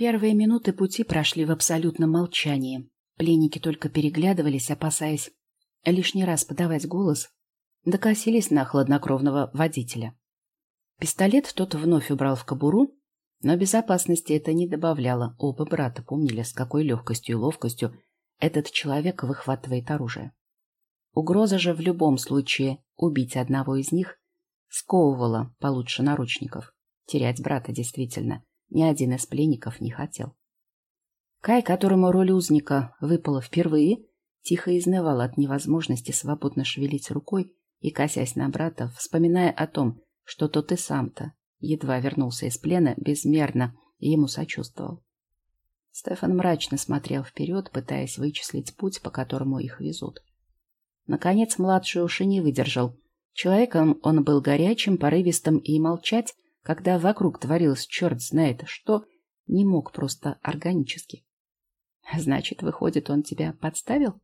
Первые минуты пути прошли в абсолютном молчании. Пленники только переглядывались, опасаясь лишний раз подавать голос, докосились на хладнокровного водителя. Пистолет тот вновь убрал в кобуру, но безопасности это не добавляло. Оба брата помнили, с какой легкостью и ловкостью этот человек выхватывает оружие. Угроза же в любом случае убить одного из них сковывала получше наручников. Терять брата действительно ни один из пленников не хотел. Кай, которому роль узника выпала впервые, тихо изнывал от невозможности свободно шевелить рукой и, косясь на брата, вспоминая о том, что тот и сам-то едва вернулся из плена, безмерно ему сочувствовал. Стефан мрачно смотрел вперед, пытаясь вычислить путь, по которому их везут. Наконец младший уж и не выдержал. Человеком он был горячим, порывистым и молчать, когда вокруг творилось черт знает что, не мог просто органически. Значит, выходит, он тебя подставил?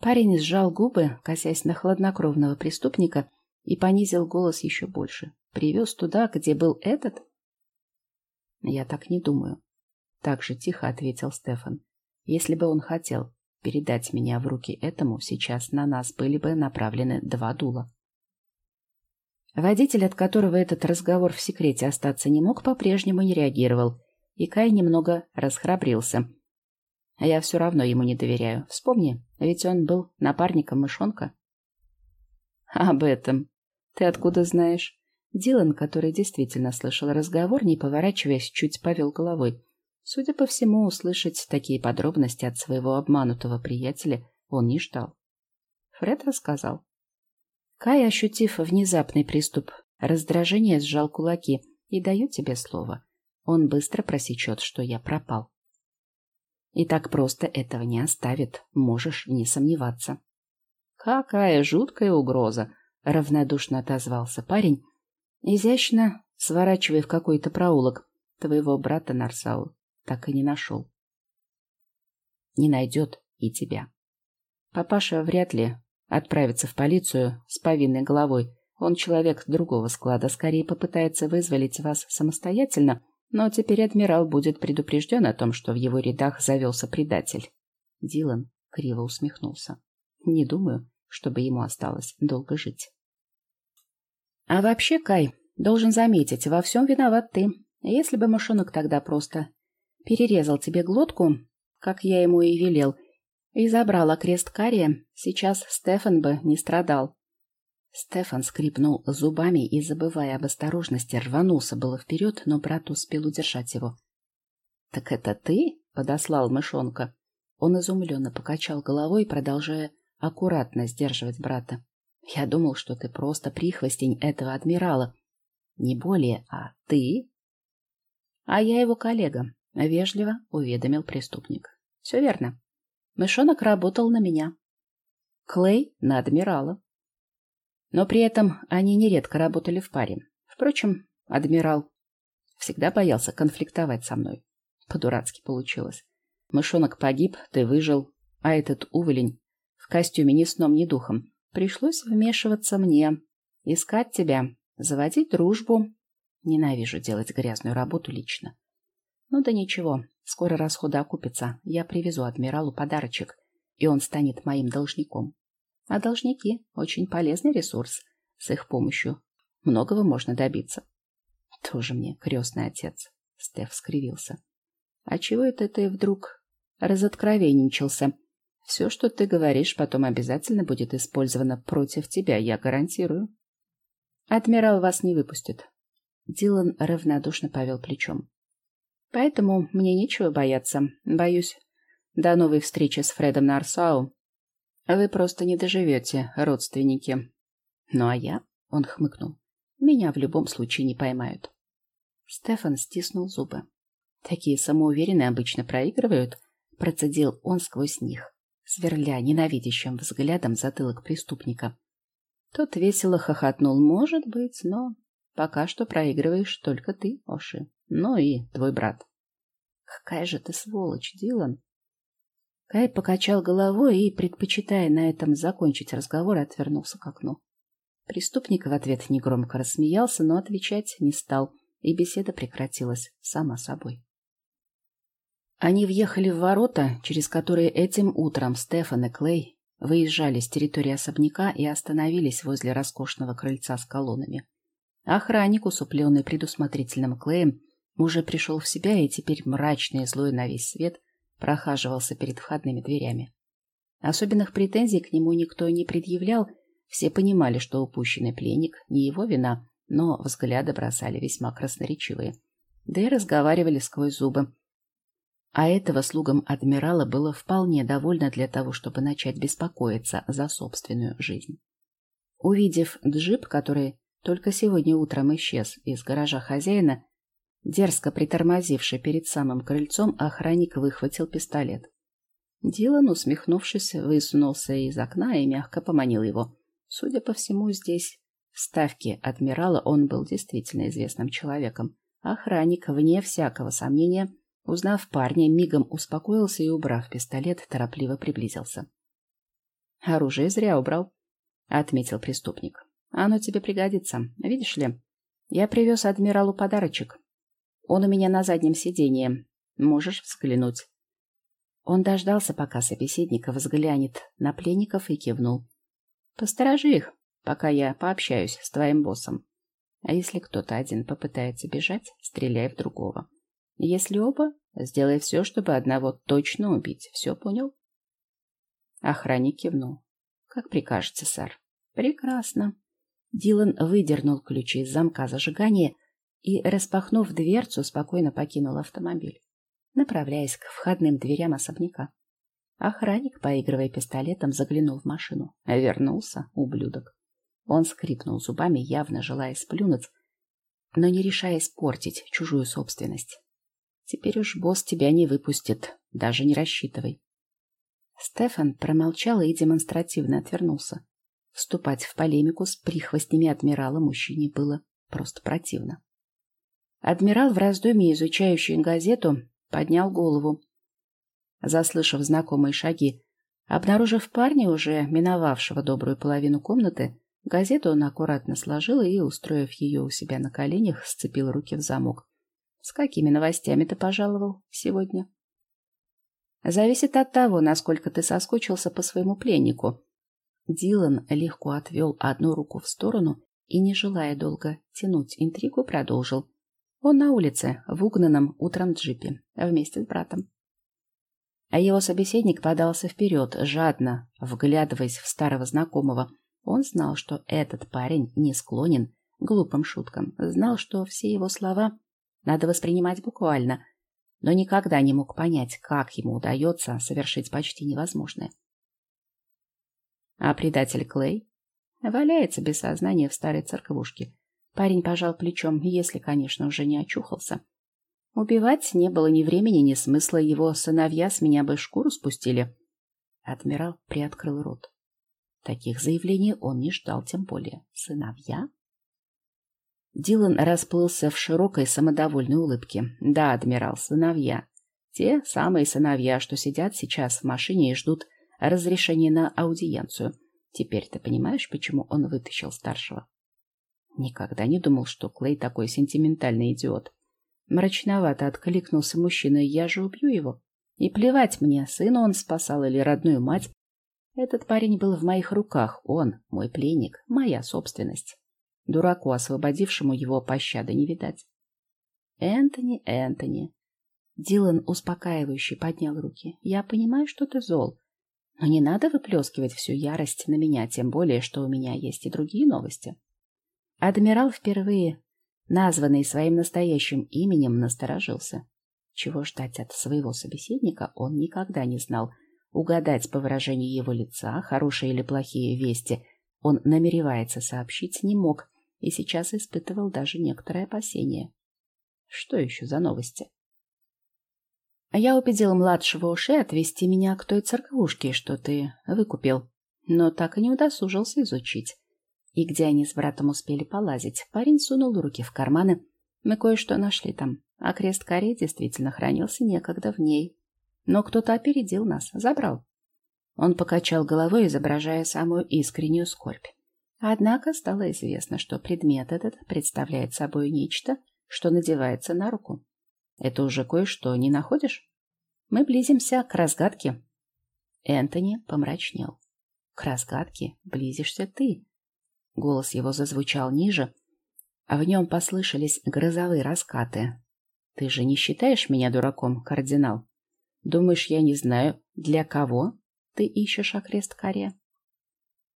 Парень сжал губы, косясь на хладнокровного преступника, и понизил голос еще больше. Привез туда, где был этот? Я так не думаю. Так же тихо ответил Стефан. Если бы он хотел передать меня в руки этому, сейчас на нас были бы направлены два дула. Водитель, от которого этот разговор в секрете остаться не мог, по-прежнему не реагировал, и Кай немного расхрабрился. А я все равно ему не доверяю. Вспомни, ведь он был напарником мышонка. Об этом ты откуда знаешь? Дилан, который действительно слышал разговор, не поворачиваясь, чуть повел головой. Судя по всему, услышать такие подробности от своего обманутого приятеля он не ждал. Фред рассказал. Кай, ощутив внезапный приступ раздражения, сжал кулаки. И даю тебе слово. Он быстро просечет, что я пропал. И так просто этого не оставит, можешь не сомневаться. Какая жуткая угроза! — равнодушно отозвался парень, изящно сворачивая в какой-то проулок. Твоего брата Нарсау так и не нашел. Не найдет и тебя. Папаша вряд ли отправится в полицию с повинной головой. Он человек другого склада, скорее попытается вызволить вас самостоятельно, но теперь адмирал будет предупрежден о том, что в его рядах завелся предатель. Дилан криво усмехнулся. Не думаю, чтобы ему осталось долго жить. А вообще, Кай, должен заметить, во всем виноват ты. Если бы мышонок тогда просто перерезал тебе глотку, как я ему и велел, и забрал окрест Кария, сейчас Стефан бы не страдал. Стефан скрипнул зубами и, забывая об осторожности, рванулся было вперед, но брат успел удержать его. — Так это ты подослал мышонка? Он изумленно покачал головой, продолжая аккуратно сдерживать брата. Я думал, что ты просто прихвостень этого адмирала. Не более, а ты? А я его коллега, — вежливо уведомил преступник. Все верно. Мышонок работал на меня. Клей — на адмирала. Но при этом они нередко работали в паре. Впрочем, адмирал всегда боялся конфликтовать со мной. По-дурацки получилось. Мышонок погиб, ты выжил, а этот уволень в костюме ни сном, ни духом. Пришлось вмешиваться мне, искать тебя, заводить дружбу. Ненавижу делать грязную работу лично. Ну да ничего, скоро расходы окупятся. Я привезу адмиралу подарочек, и он станет моим должником. А должники — очень полезный ресурс. С их помощью многого можно добиться. Тоже мне крестный отец. Стеф скривился. А чего это ты вдруг разоткровенничался? Все, что ты говоришь, потом обязательно будет использовано против тебя, я гарантирую. Адмирал вас не выпустит. Дилан равнодушно повел плечом. Поэтому мне нечего бояться. Боюсь, до новой встречи с Фредом Нарсау вы просто не доживете, родственники. Ну а я, он хмыкнул, меня в любом случае не поймают. Стефан стиснул зубы. Такие самоуверенные обычно проигрывают, процедил он сквозь них сверля ненавидящим взглядом затылок преступника. Тот весело хохотнул. «Может быть, но пока что проигрываешь только ты, Оши. Ну и твой брат». «Какая же ты сволочь, Дилан!» Кай покачал головой и, предпочитая на этом закончить разговор, отвернулся к окну. Преступник в ответ негромко рассмеялся, но отвечать не стал, и беседа прекратилась сама собой. Они въехали в ворота, через которые этим утром Стефан и Клей выезжали с территории особняка и остановились возле роскошного крыльца с колоннами. Охранник, усупленный предусмотрительным Клеем, уже пришел в себя и теперь мрачный и злой на весь свет прохаживался перед входными дверями. Особенных претензий к нему никто не предъявлял, все понимали, что упущенный пленник не его вина, но взгляды бросали весьма красноречивые. Да и разговаривали сквозь зубы, а этого слугам адмирала было вполне довольно для того, чтобы начать беспокоиться за собственную жизнь. Увидев джип, который только сегодня утром исчез из гаража хозяина, дерзко притормозивший перед самым крыльцом, охранник выхватил пистолет. Дилан, усмехнувшись, высунулся из окна и мягко поманил его. Судя по всему, здесь, в ставке адмирала, он был действительно известным человеком. Охранник, вне всякого сомнения, Узнав парня, мигом успокоился и, убрав пистолет, торопливо приблизился. «Оружие зря убрал», — отметил преступник. «Оно тебе пригодится. Видишь ли, я привез адмиралу подарочек. Он у меня на заднем сиденье. Можешь взглянуть». Он дождался, пока собеседник взглянет на пленников и кивнул. «Посторожи их, пока я пообщаюсь с твоим боссом. А если кто-то один попытается бежать, стреляй в другого. Если оба, сделай все, чтобы одного точно убить. Все понял? Охранник кивнул. Как прикажете, сэр. Прекрасно. Дилан выдернул ключи из замка зажигания и, распахнув дверцу, спокойно покинул автомобиль, направляясь к входным дверям особняка. Охранник, поигрывая пистолетом, заглянул в машину. Вернулся, ублюдок. Он скрипнул зубами, явно желая сплюнуть, но не решаясь портить чужую собственность. Теперь уж босс тебя не выпустит, даже не рассчитывай. Стефан промолчал и демонстративно отвернулся. Вступать в полемику с прихвостнями адмирала мужчине было просто противно. Адмирал в раздумье, изучающий газету, поднял голову. Заслышав знакомые шаги, обнаружив парня, уже миновавшего добрую половину комнаты, газету он аккуратно сложил и, устроив ее у себя на коленях, сцепил руки в замок. С какими новостями ты пожаловал сегодня? Зависит от того, насколько ты соскучился по своему пленнику. Дилан легко отвел одну руку в сторону и, не желая долго тянуть интригу, продолжил. Он на улице, в угнанном утром джипе, вместе с братом. А его собеседник подался вперед, жадно, вглядываясь в старого знакомого. Он знал, что этот парень не склонен глупым шуткам, знал, что все его слова надо воспринимать буквально, но никогда не мог понять, как ему удается совершить почти невозможное. А предатель Клей валяется без сознания в старой церковушке. Парень пожал плечом, если, конечно, уже не очухался. Убивать не было ни времени, ни смысла, его сыновья с меня бы шкуру спустили. Адмирал приоткрыл рот. Таких заявлений он не ждал, тем более. Сыновья? Дилан расплылся в широкой самодовольной улыбке. «Да, адмирал, сыновья. Те самые сыновья, что сидят сейчас в машине и ждут разрешения на аудиенцию. Теперь ты понимаешь, почему он вытащил старшего?» Никогда не думал, что Клей такой сентиментальный идиот. Мрачновато откликнулся мужчина, я же убью его. И плевать мне, сына он спасал или родную мать. Этот парень был в моих руках, он, мой пленник, моя собственность. Дураку, освободившему его пощады, не видать. Энтони, Энтони. Дилан успокаивающе поднял руки. Я понимаю, что ты зол. Но не надо выплескивать всю ярость на меня, тем более, что у меня есть и другие новости. Адмирал впервые, названный своим настоящим именем, насторожился. Чего ждать от своего собеседника, он никогда не знал. Угадать по выражению его лица, хорошие или плохие вести, он намеревается сообщить не мог, и сейчас испытывал даже некоторое опасение. Что еще за новости? Я убедил младшего Уши отвезти меня к той церквушке, что ты выкупил, но так и не удосужился изучить. И где они с братом успели полазить, парень сунул руки в карманы. Мы кое-что нашли там, а крест Каре действительно хранился некогда в ней. Но кто-то опередил нас, забрал. Он покачал головой, изображая самую искреннюю скорбь. Однако стало известно, что предмет этот представляет собой нечто, что надевается на руку. Это уже кое-что, не находишь? Мы близимся к разгадке. Энтони помрачнел. К разгадке близишься ты. Голос его зазвучал ниже, а в нем послышались грозовые раскаты. Ты же не считаешь меня дураком, кардинал? Думаешь, я не знаю, для кого ты ищешь окрест коре?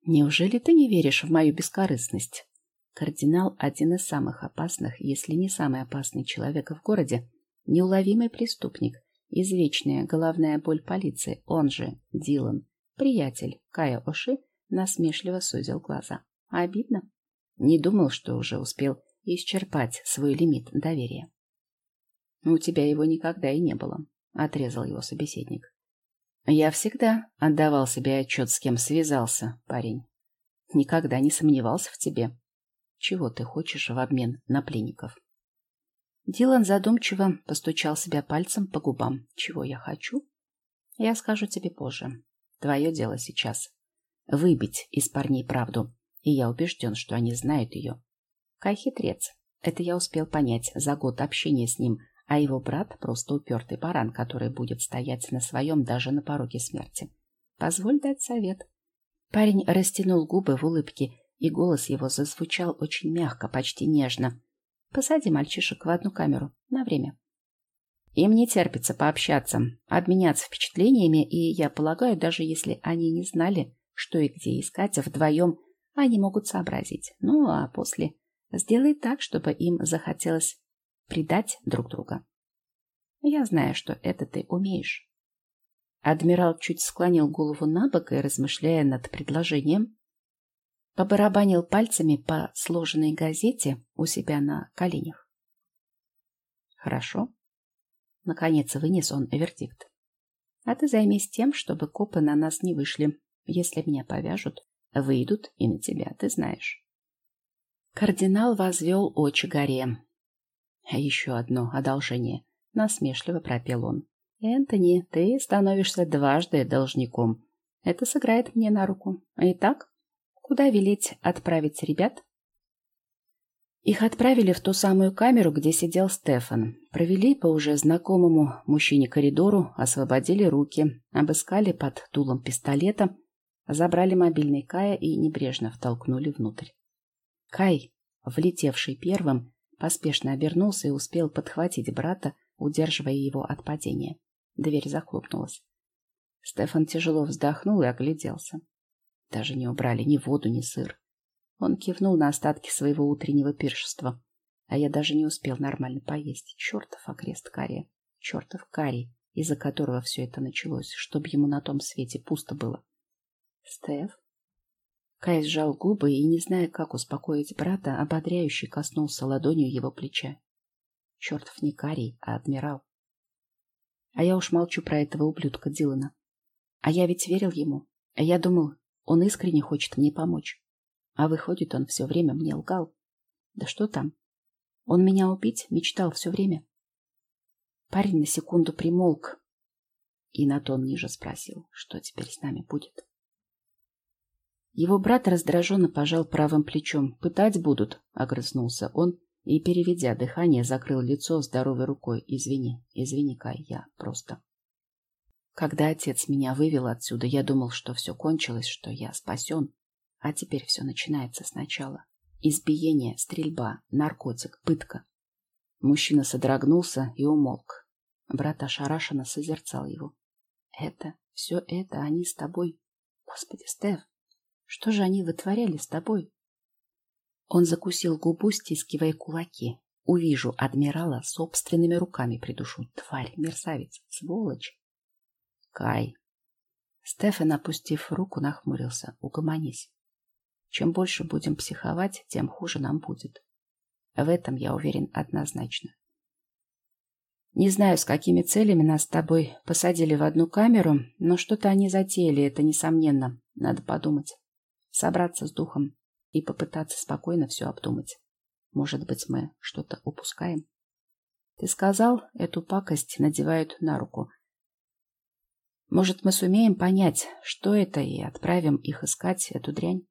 Неужели ты не веришь в мою бескорыстность? Кардинал – один из самых опасных, если не самый опасный человек в городе, неуловимый преступник, извечная головная боль полиции, он же Дилан, приятель Кая Оши, насмешливо сузил глаза. Обидно. Не думал, что уже успел исчерпать свой лимит доверия. «У тебя его никогда и не было», — отрезал его собеседник. «Я всегда отдавал себе отчет, с кем связался, парень. Никогда не сомневался в тебе. Чего ты хочешь в обмен на пленников?» Дилан задумчиво постучал себя пальцем по губам. «Чего я хочу?» «Я скажу тебе позже. Твое дело сейчас. Выбить из парней правду, и я убежден, что они знают ее. Кай хитрец. Это я успел понять за год общения с ним, а его брат просто упертый баран, который будет стоять на своем даже на пороге смерти. Позволь дать совет. Парень растянул губы в улыбке, и голос его зазвучал очень мягко, почти нежно. Посади мальчишек в одну камеру. На время. Им не терпится пообщаться, обменяться впечатлениями, и, я полагаю, даже если они не знали, что и где искать, вдвоем они могут сообразить. Ну, а после сделай так, чтобы им захотелось предать друг друга. Я знаю, что это ты умеешь. Адмирал чуть склонил голову на бок и, размышляя над предложением, побарабанил пальцами по сложенной газете у себя на коленях. Хорошо. Наконец вынес он вердикт. А ты займись тем, чтобы копы на нас не вышли. Если меня повяжут, выйдут и на тебя, ты знаешь. Кардинал возвел очи горе. Еще одно одолжение. Насмешливо пропел он. Энтони, ты становишься дважды должником. Это сыграет мне на руку. Итак, Куда велеть отправить ребят? Их отправили в ту самую камеру, где сидел Стефан. Провели по уже знакомому мужчине коридору, освободили руки, обыскали под дулом пистолета, забрали мобильный Кая и небрежно втолкнули внутрь. Кай, влетевший первым, поспешно обернулся и успел подхватить брата, удерживая его от падения. Дверь захлопнулась. Стефан тяжело вздохнул и огляделся. Даже не убрали ни воду, ни сыр. Он кивнул на остатки своего утреннего пиршества. А я даже не успел нормально поесть. Чертов окрест кария. Чертов карий, из-за которого все это началось, чтобы ему на том свете пусто было. Стеф? Кай сжал губы и, не зная, как успокоить брата, ободряюще коснулся ладонью его плеча. Чертов не карий, а адмирал. А я уж молчу про этого ублюдка Дилана. А я ведь верил ему. А я думал, он искренне хочет мне помочь. А выходит, он все время мне лгал. Да что там? Он меня убить мечтал все время. Парень на секунду примолк и на тон ниже спросил, что теперь с нами будет. Его брат раздраженно пожал правым плечом. «Пытать будут», — огрызнулся он и, переведя дыхание, закрыл лицо здоровой рукой. «Извини, извини, Кай, я просто...» Когда отец меня вывел отсюда, я думал, что все кончилось, что я спасен. А теперь все начинается сначала. Избиение, стрельба, наркотик, пытка. Мужчина содрогнулся и умолк. Брат ошарашенно созерцал его. Это, все это они с тобой. Господи, Стеф, что же они вытворяли с тобой? Он закусил губу, стискивая кулаки. Увижу адмирала собственными руками придушу. Тварь, мерзавец, сволочь. Кай. Стефан, опустив руку, нахмурился. Угомонись. Чем больше будем психовать, тем хуже нам будет. В этом я уверен однозначно. Не знаю, с какими целями нас с тобой посадили в одну камеру, но что-то они затеяли, это несомненно. Надо подумать. Собраться с духом и попытаться спокойно все обдумать. Может быть, мы что-то упускаем? Ты сказал, эту пакость надевают на руку. Может, мы сумеем понять, что это, и отправим их искать эту дрянь?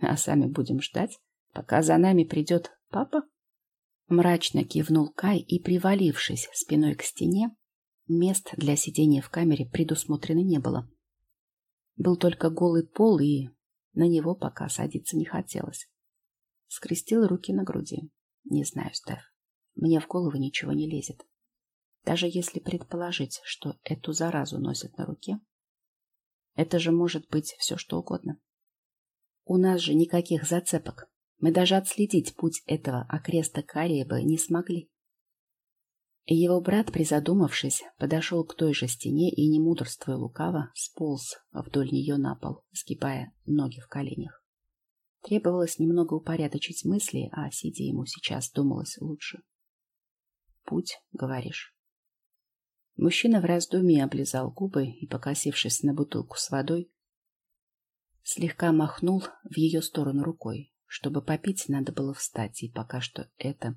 А сами будем ждать, пока за нами придет папа? Мрачно кивнул Кай и, привалившись спиной к стене, Мест для сидения в камере предусмотрено не было. Был только голый пол, и на него пока садиться не хотелось. Скрестил руки на груди. Не знаю, Стеф. Мне в голову ничего не лезет. Даже если предположить, что эту заразу носят на руке, это же может быть все что угодно. У нас же никаких зацепок. Мы даже отследить путь этого окреста Кария бы не смогли. Его брат, призадумавшись, подошел к той же стене и, не мудрствуя лукаво, сполз вдоль нее на пол, сгибая ноги в коленях. Требовалось немного упорядочить мысли, а сидя ему сейчас думалось лучше. «Путь, говоришь?» Мужчина в раздумье облизал губы и, покосившись на бутылку с водой, слегка махнул в ее сторону рукой. Чтобы попить, надо было встать, и пока что это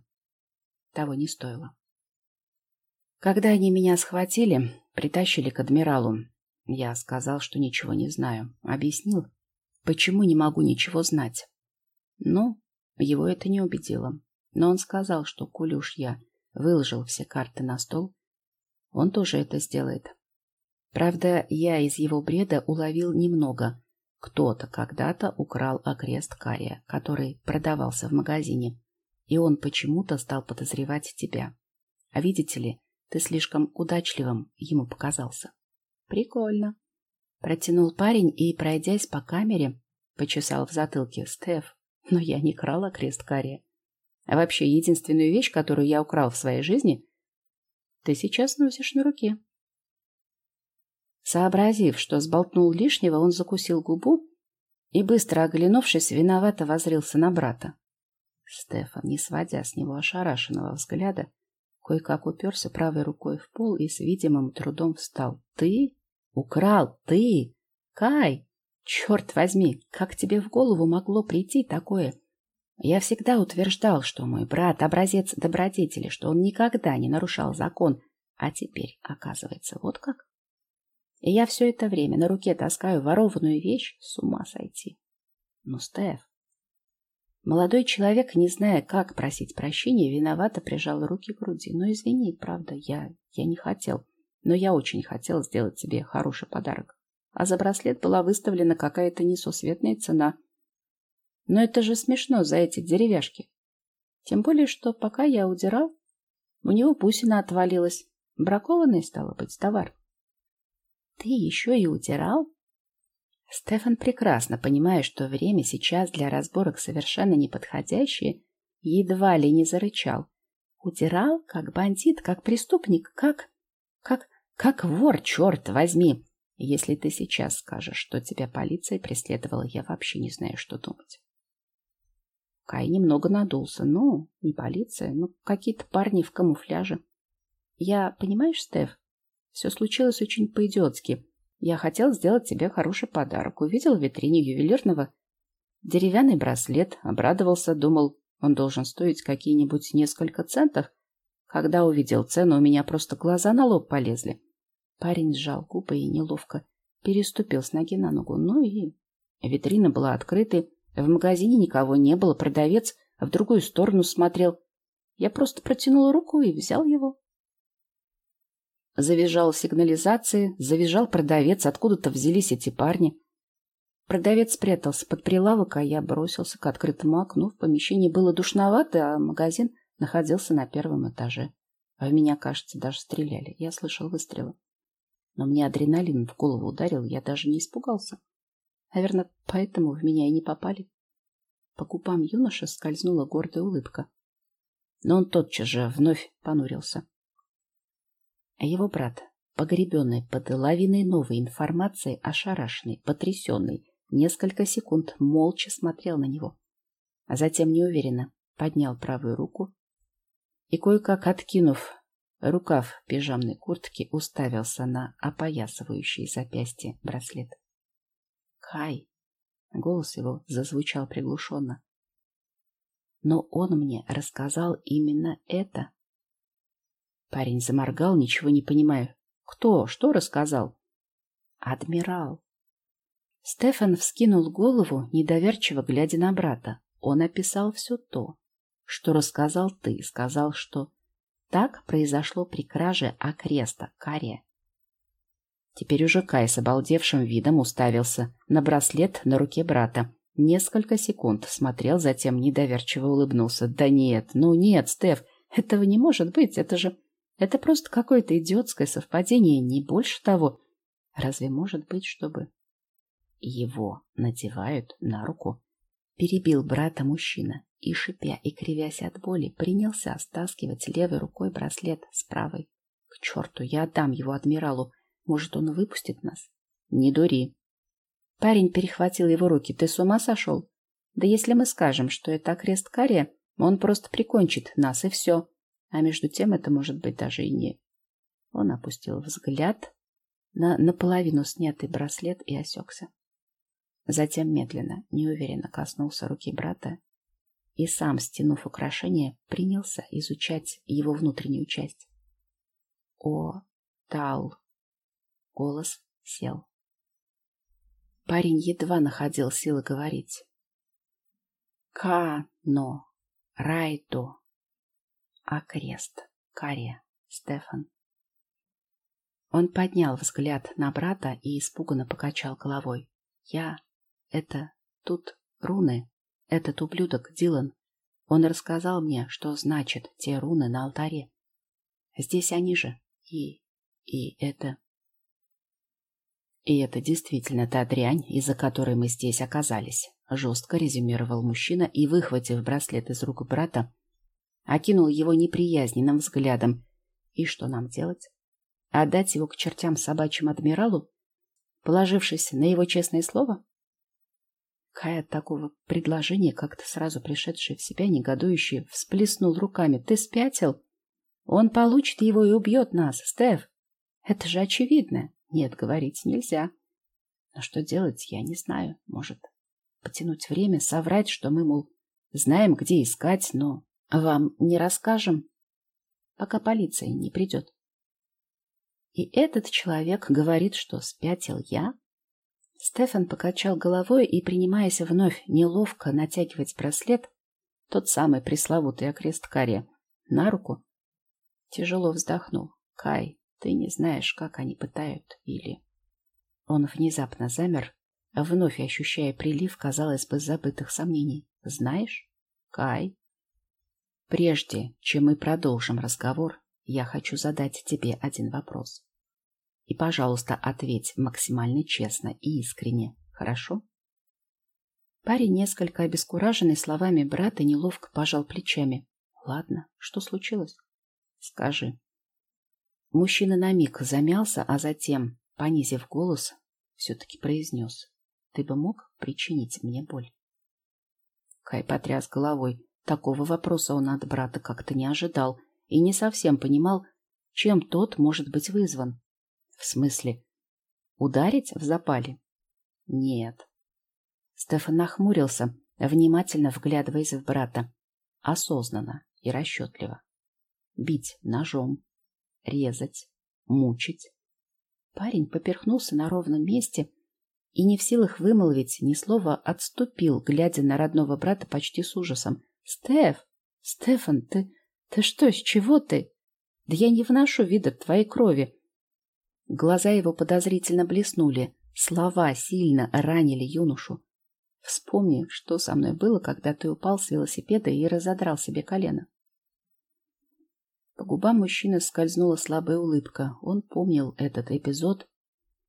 того не стоило. Когда они меня схватили, притащили к адмиралу. Я сказал, что ничего не знаю. Объяснил, почему не могу ничего знать. Ну, его это не убедило. Но он сказал, что, коли уж я выложил все карты на стол, он тоже это сделает. Правда, я из его бреда уловил немного. Кто-то когда-то украл окрест Кария, который продавался в магазине, и он почему-то стал подозревать тебя. А видите ли, ты слишком удачливым ему показался. Прикольно. Протянул парень и, пройдясь по камере, почесал в затылке Стеф. Но я не крала крест Кария. А вообще, единственную вещь, которую я украл в своей жизни, ты сейчас носишь на руке. Сообразив, что сболтнул лишнего, он закусил губу и, быстро оглянувшись, виновато возрился на брата. Стефан, не сводя с него ошарашенного взгляда, Кое-как уперся правой рукой в пол и с видимым трудом встал. «Ты? Украл? Ты? Кай? Черт возьми, как тебе в голову могло прийти такое? Я всегда утверждал, что мой брат — образец добродетели, что он никогда не нарушал закон, а теперь, оказывается, вот как. И я все это время на руке таскаю ворованную вещь, с ума сойти. Ну, Стеф, Молодой человек, не зная, как просить прощения, виновато прижал руки к груди. «Ну, извини, правда, я, я не хотел. Но я очень хотел сделать тебе хороший подарок. А за браслет была выставлена какая-то несусветная цена. Но это же смешно за эти деревяшки. Тем более, что пока я удирал, у него бусина отвалилась. Бракованный, стало быть, товар. Ты еще и удирал? Стефан прекрасно понимая, что время сейчас для разборок совершенно неподходящее, едва ли не зарычал. Удирал, как бандит, как преступник, как... как... как вор, черт возьми! Если ты сейчас скажешь, что тебя полиция преследовала, я вообще не знаю, что думать. Кай немного надулся. Ну, не полиция, ну, какие-то парни в камуфляже. Я, понимаешь, Стеф, все случилось очень по-идиотски. Я хотел сделать тебе хороший подарок. Увидел в витрине ювелирного деревянный браслет, обрадовался, думал, он должен стоить какие-нибудь несколько центов. Когда увидел цену, у меня просто глаза на лоб полезли. Парень сжал губы и неловко переступил с ноги на ногу. Ну и витрина была открытой, в магазине никого не было, продавец в другую сторону смотрел. Я просто протянул руку и взял его. Завизжала сигнализация, завизжал продавец, откуда-то взялись эти парни. Продавец спрятался под прилавок, а я бросился к открытому окну. В помещении было душновато, а магазин находился на первом этаже. А в меня, кажется, даже стреляли. Я слышал выстрелы. Но мне адреналин в голову ударил, я даже не испугался. Наверное, поэтому в меня и не попали. По губам юноши скользнула гордая улыбка. Но он тотчас же вновь понурился. А его брат, погребенный под лавиной новой информации, ошарашенный, потрясенный, несколько секунд молча смотрел на него, а затем неуверенно поднял правую руку и, кое-как откинув рукав пижамной куртки, уставился на опоясывающий запястье браслет. «Кай!» — голос его зазвучал приглушенно. «Но он мне рассказал именно это!» Парень заморгал, ничего не понимая. Кто? Что рассказал? Адмирал. Стефан вскинул голову, недоверчиво глядя на брата. Он описал все то, что рассказал ты. Сказал, что Так произошло при краже окреста Кария. Теперь уже Кай с обалдевшим видом уставился на браслет на руке брата. Несколько секунд смотрел, затем недоверчиво улыбнулся. «Да нет, ну нет, Стеф, этого не может быть, это же... Это просто какое-то идиотское совпадение, не больше того. Разве может быть, чтобы...» Его надевают на руку. Перебил брата мужчина и, шипя и кривясь от боли, принялся стаскивать левой рукой браслет с правой. К черту, я отдам его адмиралу. Может, он выпустит нас? Не дури. Парень перехватил его руки. Ты с ума сошел? Да если мы скажем, что это крест Кария, он просто прикончит нас, и все. А между тем это может быть даже и не... Он опустил взгляд на наполовину снятый браслет и осекся. Затем медленно, неуверенно коснулся руки брата и сам, стянув украшение, принялся изучать его внутреннюю часть. О, Тал! Голос сел. Парень едва находил силы говорить. Ка-но, Райто, Акрест, Кария, Стефан. Он поднял взгляд на брата и испуганно покачал головой. Я это тут руны. Этот ублюдок Дилан. Он рассказал мне, что значат те руны на алтаре. Здесь они же. И... и это... И это действительно та дрянь, из-за которой мы здесь оказались. Жестко резюмировал мужчина и, выхватив браслет из рук брата, окинул его неприязненным взглядом. И что нам делать? Отдать его к чертям собачьим адмиралу, положившись на его честное слово? Кай от такого предложения, как-то сразу пришедший в себя, негодующий, всплеснул руками. «Ты спятил? Он получит его и убьет нас, Стеф! Это же очевидно. Нет, говорить нельзя. Но что делать, я не знаю. Может, потянуть время, соврать, что мы, мол, знаем, где искать, но вам не расскажем, пока полиция не придет. И этот человек говорит, что спятил я? Стефан покачал головой и, принимаясь вновь неловко натягивать браслет, тот самый пресловутый окрест Кария, на руку, тяжело вздохнул. «Кай, ты не знаешь, как они пытают, или...» Он внезапно замер, вновь ощущая прилив, казалось бы, забытых сомнений. «Знаешь, Кай?» «Прежде, чем мы продолжим разговор, я хочу задать тебе один вопрос. И, пожалуйста, ответь максимально честно и искренне, хорошо? Парень, несколько обескураженный словами брата, неловко пожал плечами. Ладно, что случилось? Скажи. Мужчина на миг замялся, а затем, понизив голос, все-таки произнес. Ты бы мог причинить мне боль? Кай потряс головой. Такого вопроса он от брата как-то не ожидал и не совсем понимал, чем тот может быть вызван. В смысле? Ударить в запале? Нет. Стефан нахмурился, внимательно вглядываясь в брата. Осознанно и расчетливо. Бить ножом, резать, мучить. Парень поперхнулся на ровном месте и, не в силах вымолвить ни слова, отступил, глядя на родного брата почти с ужасом. «Стеф! Стефан, ты... Ты что, с чего ты? Да я не вношу вида твоей крови. Глаза его подозрительно блеснули. Слова сильно ранили юношу. Вспомни, что со мной было, когда ты упал с велосипеда и разодрал себе колено. По губам мужчины скользнула слабая улыбка. Он помнил этот эпизод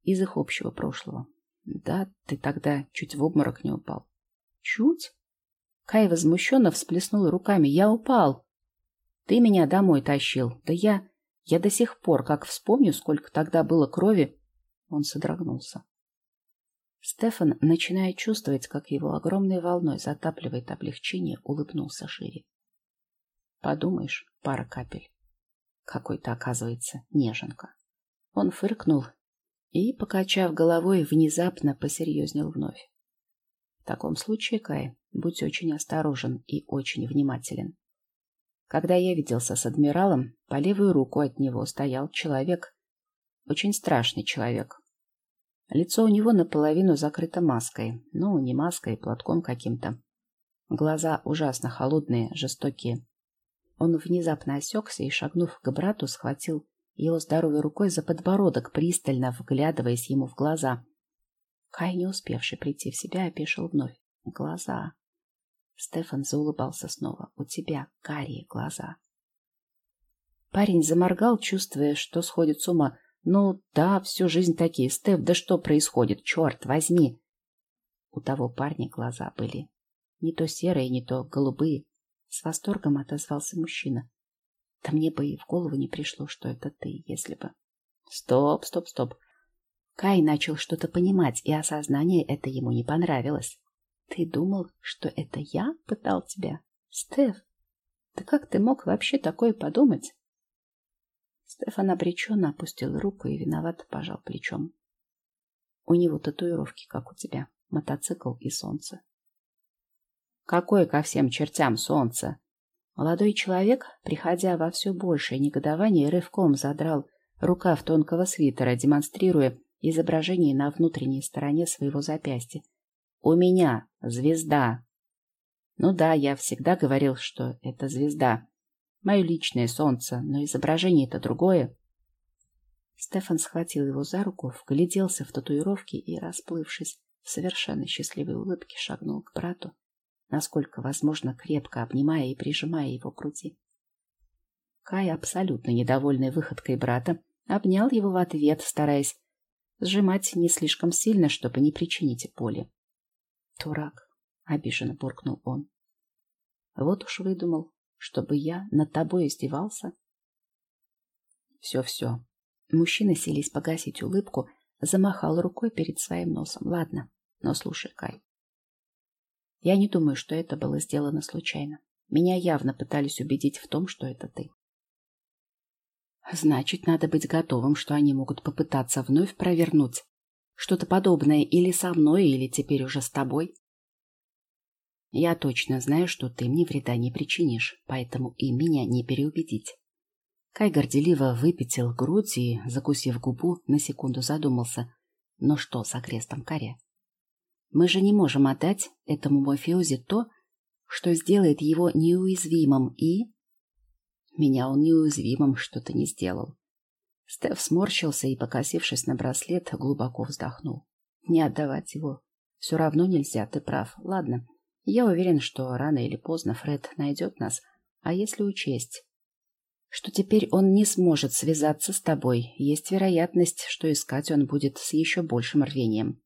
из их общего прошлого. Да, ты тогда чуть в обморок не упал. Чуть? Кай возмущенно всплеснул руками. Я упал. Ты меня домой тащил. Да я... Я до сих пор, как вспомню, сколько тогда было крови, он содрогнулся. Стефан, начиная чувствовать, как его огромной волной затапливает облегчение, улыбнулся шире. Подумаешь, пара капель. Какой-то, оказывается, неженка. Он фыркнул и, покачав головой, внезапно посерьезнел вновь. В таком случае, Кай, будь очень осторожен и очень внимателен. Когда я виделся с адмиралом, по левую руку от него стоял человек. Очень страшный человек. Лицо у него наполовину закрыто маской. Ну, не маской, платком каким-то. Глаза ужасно холодные, жестокие. Он внезапно осекся и, шагнув к брату, схватил его здоровой рукой за подбородок, пристально вглядываясь ему в глаза. Кай, не успевший прийти в себя, опешил вновь. Глаза. Стефан заулыбался снова. У тебя карие глаза. Парень заморгал, чувствуя, что сходит с ума. Ну да, всю жизнь такие. Стеф, да что происходит? Черт возьми! У того парня глаза были не то серые, не то голубые. С восторгом отозвался мужчина. Да мне бы и в голову не пришло, что это ты, если бы... Стоп, стоп, стоп. Кай начал что-то понимать, и осознание это ему не понравилось. Ты думал, что это я пытал тебя? Стеф, да как ты мог вообще такое подумать? Стефан обреченно опустил руку и виновато пожал плечом. У него татуировки, как у тебя, мотоцикл и солнце. Какое ко всем чертям солнце? Молодой человек, приходя во все большее негодование, рывком задрал рукав тонкого свитера, демонстрируя изображение на внутренней стороне своего запястья. «У меня звезда!» Ну да, я всегда говорил, что это звезда. Мое личное солнце, но изображение-то другое. Стефан схватил его за руку, вгляделся в татуировки и, расплывшись в совершенно счастливой улыбке, шагнул к брату, насколько возможно крепко обнимая и прижимая его к груди. Кай, абсолютно недовольный выходкой брата, обнял его в ответ, стараясь сжимать не слишком сильно, чтобы не причинить боли. «Дурак!» — обиженно буркнул он. «Вот уж выдумал, чтобы я над тобой издевался?» «Все-все». Мужчины селись погасить улыбку, замахал рукой перед своим носом. «Ладно, но слушай, Кай, я не думаю, что это было сделано случайно. Меня явно пытались убедить в том, что это ты. Значит, надо быть готовым, что они могут попытаться вновь провернуть что-то подобное или со мной, или теперь уже с тобой. Я точно знаю, что ты мне вреда не причинишь, поэтому и меня не переубедить. Кай горделиво выпятил грудь и, закусив губу, на секунду задумался. Но что с окрестом каре? Мы же не можем отдать этому мафиози то, что сделает его неуязвимым и... Меня он неуязвимым что-то не сделал. Стеф сморщился и, покосившись на браслет, глубоко вздохнул. Не отдавать его. Все равно нельзя, ты прав. Ладно, я уверен, что рано или поздно Фред найдет нас. А если учесть, что теперь он не сможет связаться с тобой, есть вероятность, что искать он будет с еще большим рвением.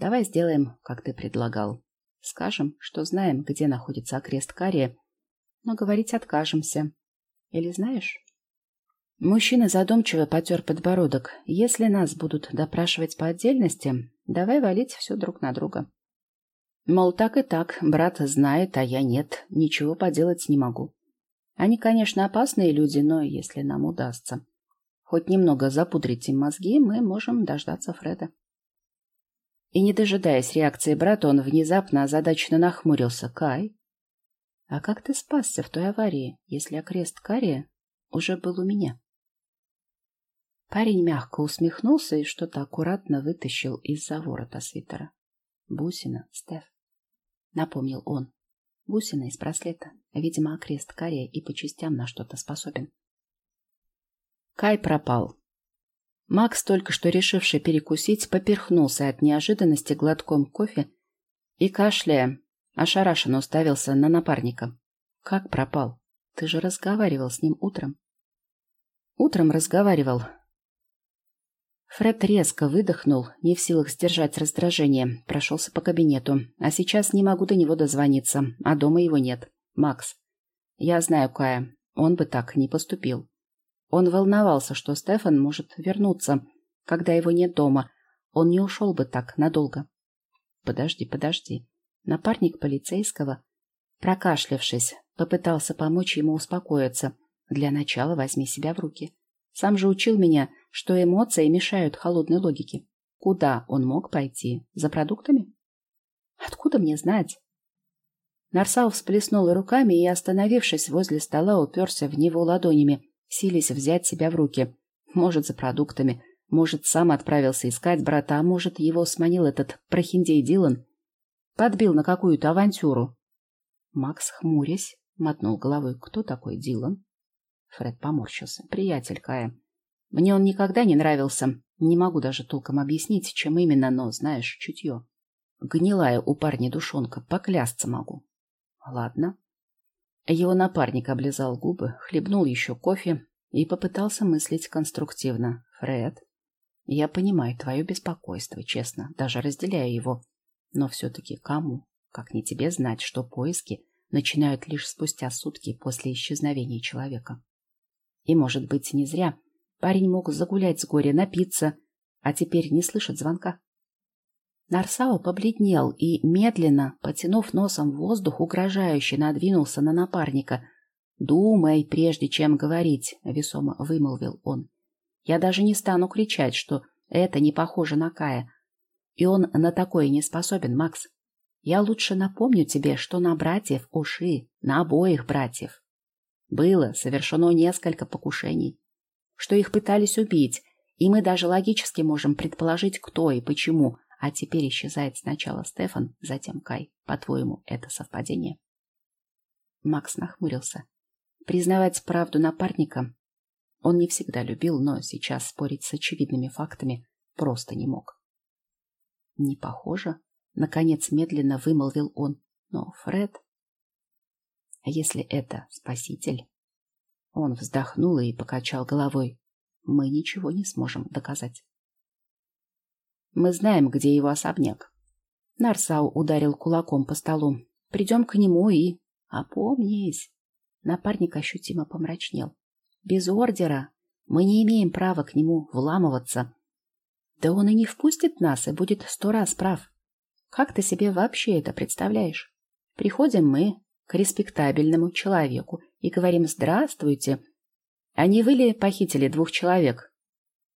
Давай сделаем, как ты предлагал. Скажем, что знаем, где находится окрест Кария, но говорить откажемся. Или знаешь? Мужчина задумчиво потер подбородок. Если нас будут допрашивать по отдельности, давай валить все друг на друга. Мол, так и так, брат знает, а я нет, ничего поделать не могу. Они, конечно, опасные люди, но если нам удастся хоть немного запудрить им мозги, мы можем дождаться Фреда. И, не дожидаясь реакции брата, он внезапно озадаченно нахмурился. «Кай, а как ты спасся в той аварии, если окрест Кария уже был у меня?» Парень мягко усмехнулся и что-то аккуратно вытащил из-за ворота свитера. «Бусина, Стеф», — напомнил он. «Бусина из браслета. Видимо, окрест Кария и по частям на что-то способен». Кай пропал. Макс, только что решивший перекусить, поперхнулся от неожиданности глотком кофе и, кашляя, ошарашенно уставился на напарника. «Как пропал? Ты же разговаривал с ним утром». «Утром разговаривал». Фред резко выдохнул, не в силах сдержать раздражение, прошелся по кабинету. «А сейчас не могу до него дозвониться, а дома его нет. Макс, я знаю Кая, он бы так не поступил. Он волновался, что Стефан может вернуться, когда его нет дома. Он не ушел бы так надолго. Подожди, подожди. Напарник полицейского, прокашлявшись, попытался помочь ему успокоиться. Для начала возьми себя в руки. Сам же учил меня, что эмоции мешают холодной логике. Куда он мог пойти? За продуктами? Откуда мне знать? Нарсал всплеснул руками и, остановившись возле стола, уперся в него ладонями сились взять себя в руки. Может, за продуктами, может, сам отправился искать брата, а может, его сманил этот прохиндей Дилан. Подбил на какую-то авантюру. Макс, хмурясь, мотнул головой. Кто такой Дилан? Фред поморщился. Приятель Кая. Мне он никогда не нравился. Не могу даже толком объяснить, чем именно, но, знаешь, чутье. Гнилая у парня душонка, поклясться могу. Ладно. Его напарник облизал губы, хлебнул еще кофе и попытался мыслить конструктивно. Фред, я понимаю твое беспокойство, честно, даже разделяю его. Но все-таки кому, как не тебе знать, что поиски начинают лишь спустя сутки после исчезновения человека? И, может быть, не зря. Парень мог загулять с горя, напиться, а теперь не слышит звонка. Нарсао побледнел и, медленно, потянув носом в воздух, угрожающе надвинулся на напарника. «Думай, прежде чем говорить», — весомо вымолвил он. «Я даже не стану кричать, что это не похоже на Кая. И он на такое не способен, Макс. Я лучше напомню тебе, что на братьев Уши, на обоих братьев, было совершено несколько покушений, что их пытались убить, и мы даже логически можем предположить, кто и почему, а теперь исчезает сначала Стефан, затем Кай. По-твоему, это совпадение? Макс нахмурился. Признавать правду напарника он не всегда любил, но сейчас спорить с очевидными фактами просто не мог. Не похоже, наконец медленно вымолвил он. Но Фред... А если это спаситель? Он вздохнул и покачал головой. Мы ничего не сможем доказать. Мы знаем, где его особняк. Нарсау ударил кулаком по столу. Придем к нему и... Опомнись. Напарник ощутимо помрачнел. Без ордера мы не имеем права к нему вламываться. Да он и не впустит нас, и будет сто раз прав. Как ты себе вообще это представляешь? Приходим мы к респектабельному человеку и говорим «Здравствуйте». А не вы ли похитили двух человек?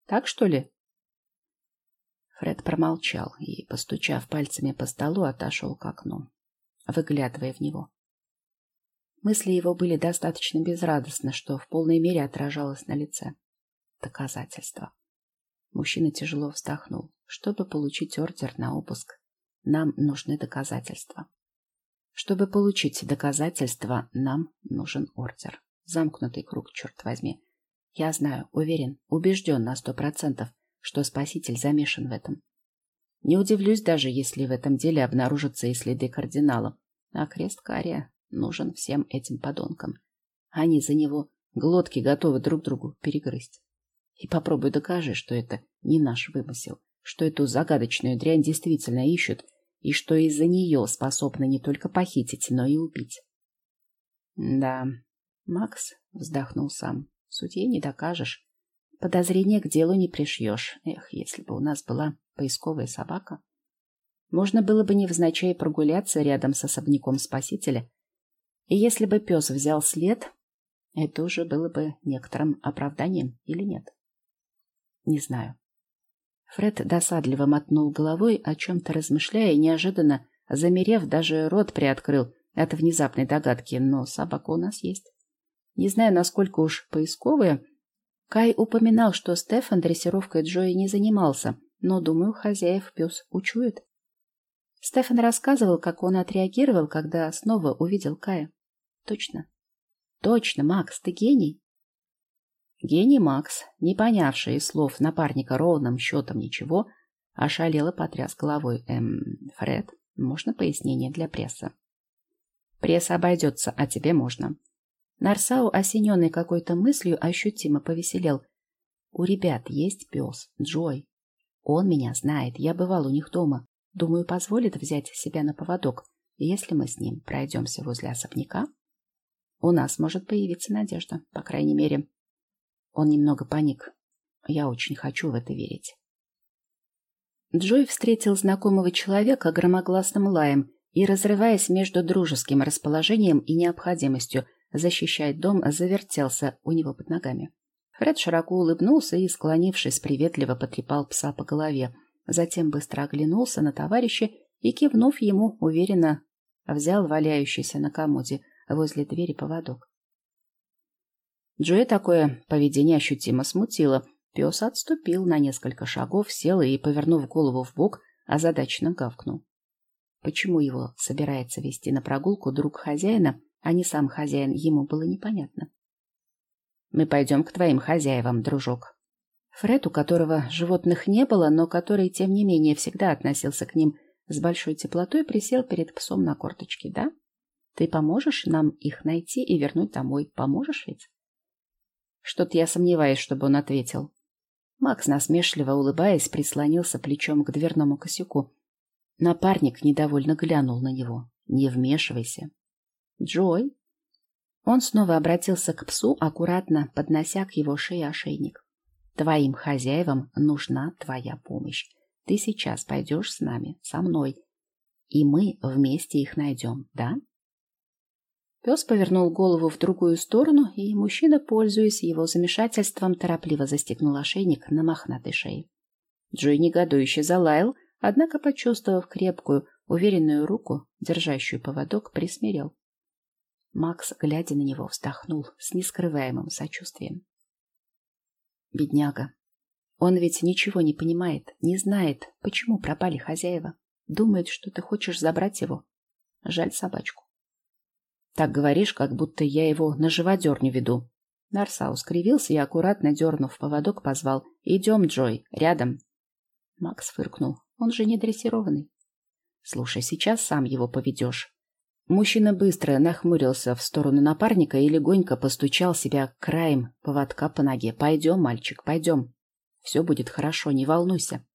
Так что ли? Фред промолчал и, постучав пальцами по столу, отошел к окну, выглядывая в него. Мысли его были достаточно безрадостны, что в полной мере отражалось на лице. Доказательства. Мужчина тяжело вздохнул. Чтобы получить ордер на обыск, нам нужны доказательства. Чтобы получить доказательства, нам нужен ордер. Замкнутый круг, черт возьми. Я знаю, уверен, убежден на сто процентов, что Спаситель замешан в этом. Не удивлюсь даже, если в этом деле обнаружатся и следы кардинала. А крест Кария нужен всем этим подонкам. Они за него глотки готовы друг другу перегрызть. И попробуй докажи, что это не наш вымысел, что эту загадочную дрянь действительно ищут, и что из-за нее способны не только похитить, но и убить. Да, Макс вздохнул сам. Судье не докажешь. Подозрения к делу не пришьешь. Эх, если бы у нас была поисковая собака. Можно было бы невзначай прогуляться рядом с особняком спасителя. И если бы пес взял след, это уже было бы некоторым оправданием или нет? Не знаю. Фред досадливо мотнул головой, о чем-то размышляя, неожиданно, замерев, даже рот приоткрыл от внезапной догадки, но собака у нас есть. Не знаю, насколько уж поисковая, Кай упоминал, что Стефан дрессировкой Джои не занимался, но, думаю, хозяев пес учует. Стефан рассказывал, как он отреагировал, когда снова увидел Кая. Точно. Точно, Макс, ты гений. Гений Макс, не понявший слов напарника ровным счетом ничего, ошалело потряс головой. Эм, Фред, можно пояснение для прессы? Пресса обойдется, а тебе можно. Нарсау, осененный какой-то мыслью, ощутимо повеселел. У ребят есть пес, Джой. Он меня знает, я бывал у них дома. Думаю, позволит взять себя на поводок. Если мы с ним пройдемся возле особняка, у нас может появиться надежда, по крайней мере. Он немного паник. Я очень хочу в это верить. Джой встретил знакомого человека громогласным лаем и, разрываясь между дружеским расположением и необходимостью защищать дом, завертелся у него под ногами. Фред широко улыбнулся и, склонившись, приветливо потрепал пса по голове. Затем быстро оглянулся на товарища и, кивнув ему, уверенно взял валяющийся на комоде возле двери поводок. Джоя такое поведение ощутимо смутило. Пес отступил на несколько шагов, сел и, повернув голову в бок, озадаченно гавкнул. Почему его собирается вести на прогулку друг хозяина, а не сам хозяин, ему было непонятно. «Мы пойдем к твоим хозяевам, дружок». Фред, у которого животных не было, но который, тем не менее, всегда относился к ним с большой теплотой, присел перед псом на корточке. «Да? Ты поможешь нам их найти и вернуть домой? Поможешь ведь?» Что-то я сомневаюсь, чтобы он ответил. Макс, насмешливо улыбаясь, прислонился плечом к дверному косяку. Напарник недовольно глянул на него. «Не вмешивайся». «Джой?» Он снова обратился к псу, аккуратно поднося к его шее ошейник. «Твоим хозяевам нужна твоя помощь. Ты сейчас пойдешь с нами, со мной, и мы вместе их найдем, да?» Пес повернул голову в другую сторону, и мужчина, пользуясь его замешательством, торопливо застегнул ошейник на мохнатой шее. Джой негодующе залаял, однако, почувствовав крепкую, уверенную руку, держащую поводок, присмирел. Макс, глядя на него, вздохнул с нескрываемым сочувствием. Бедняга. Он ведь ничего не понимает, не знает, почему пропали хозяева. Думает, что ты хочешь забрать его. Жаль собачку. Так говоришь, как будто я его на живодерню веду. Нарсау скривился и, аккуратно дернув поводок, позвал. «Идем, Джой, рядом». Макс фыркнул. Он же не дрессированный. «Слушай, сейчас сам его поведешь». Мужчина быстро нахмурился в сторону напарника и легонько постучал себя краем поводка по ноге. «Пойдем, мальчик, пойдем. Все будет хорошо, не волнуйся».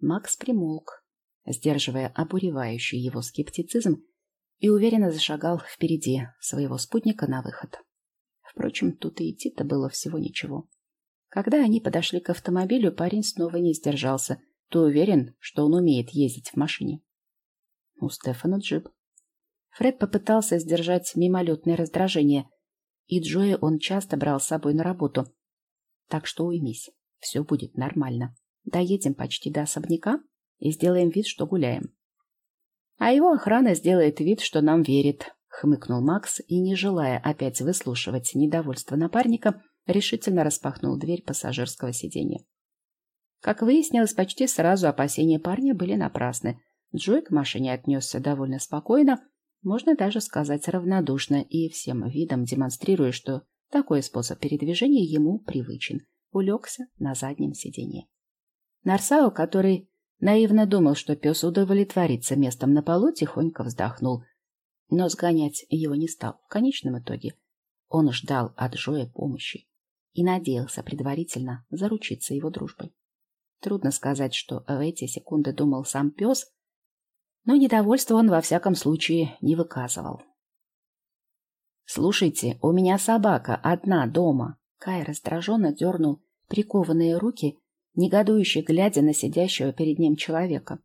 Макс примолк, сдерживая обуревающий его скептицизм, и уверенно зашагал впереди своего спутника на выход. Впрочем, тут и идти-то было всего ничего. Когда они подошли к автомобилю, парень снова не сдержался. Ты уверен, что он умеет ездить в машине? У Стефана джип. Фред попытался сдержать мимолетное раздражение, и Джоя он часто брал с собой на работу. Так что уймись, все будет нормально. Доедем почти до особняка и сделаем вид, что гуляем. А его охрана сделает вид, что нам верит, хмыкнул Макс и, не желая опять выслушивать недовольство напарника, решительно распахнул дверь пассажирского сиденья. Как выяснилось, почти сразу опасения парня были напрасны. Джой к машине отнесся довольно спокойно, можно даже сказать равнодушно, и всем видом демонстрируя, что такой способ передвижения ему привычен, улегся на заднем сиденье. Нарсау, который Наивно думал, что пес удовлетворится местом на полу, тихонько вздохнул. Но сгонять его не стал. В конечном итоге он ждал от Жоя помощи и надеялся предварительно заручиться его дружбой. Трудно сказать, что в эти секунды думал сам пес, но недовольство он во всяком случае не выказывал. «Слушайте, у меня собака одна дома!» Кай раздраженно дернул прикованные руки негодующе глядя на сидящего перед ним человека.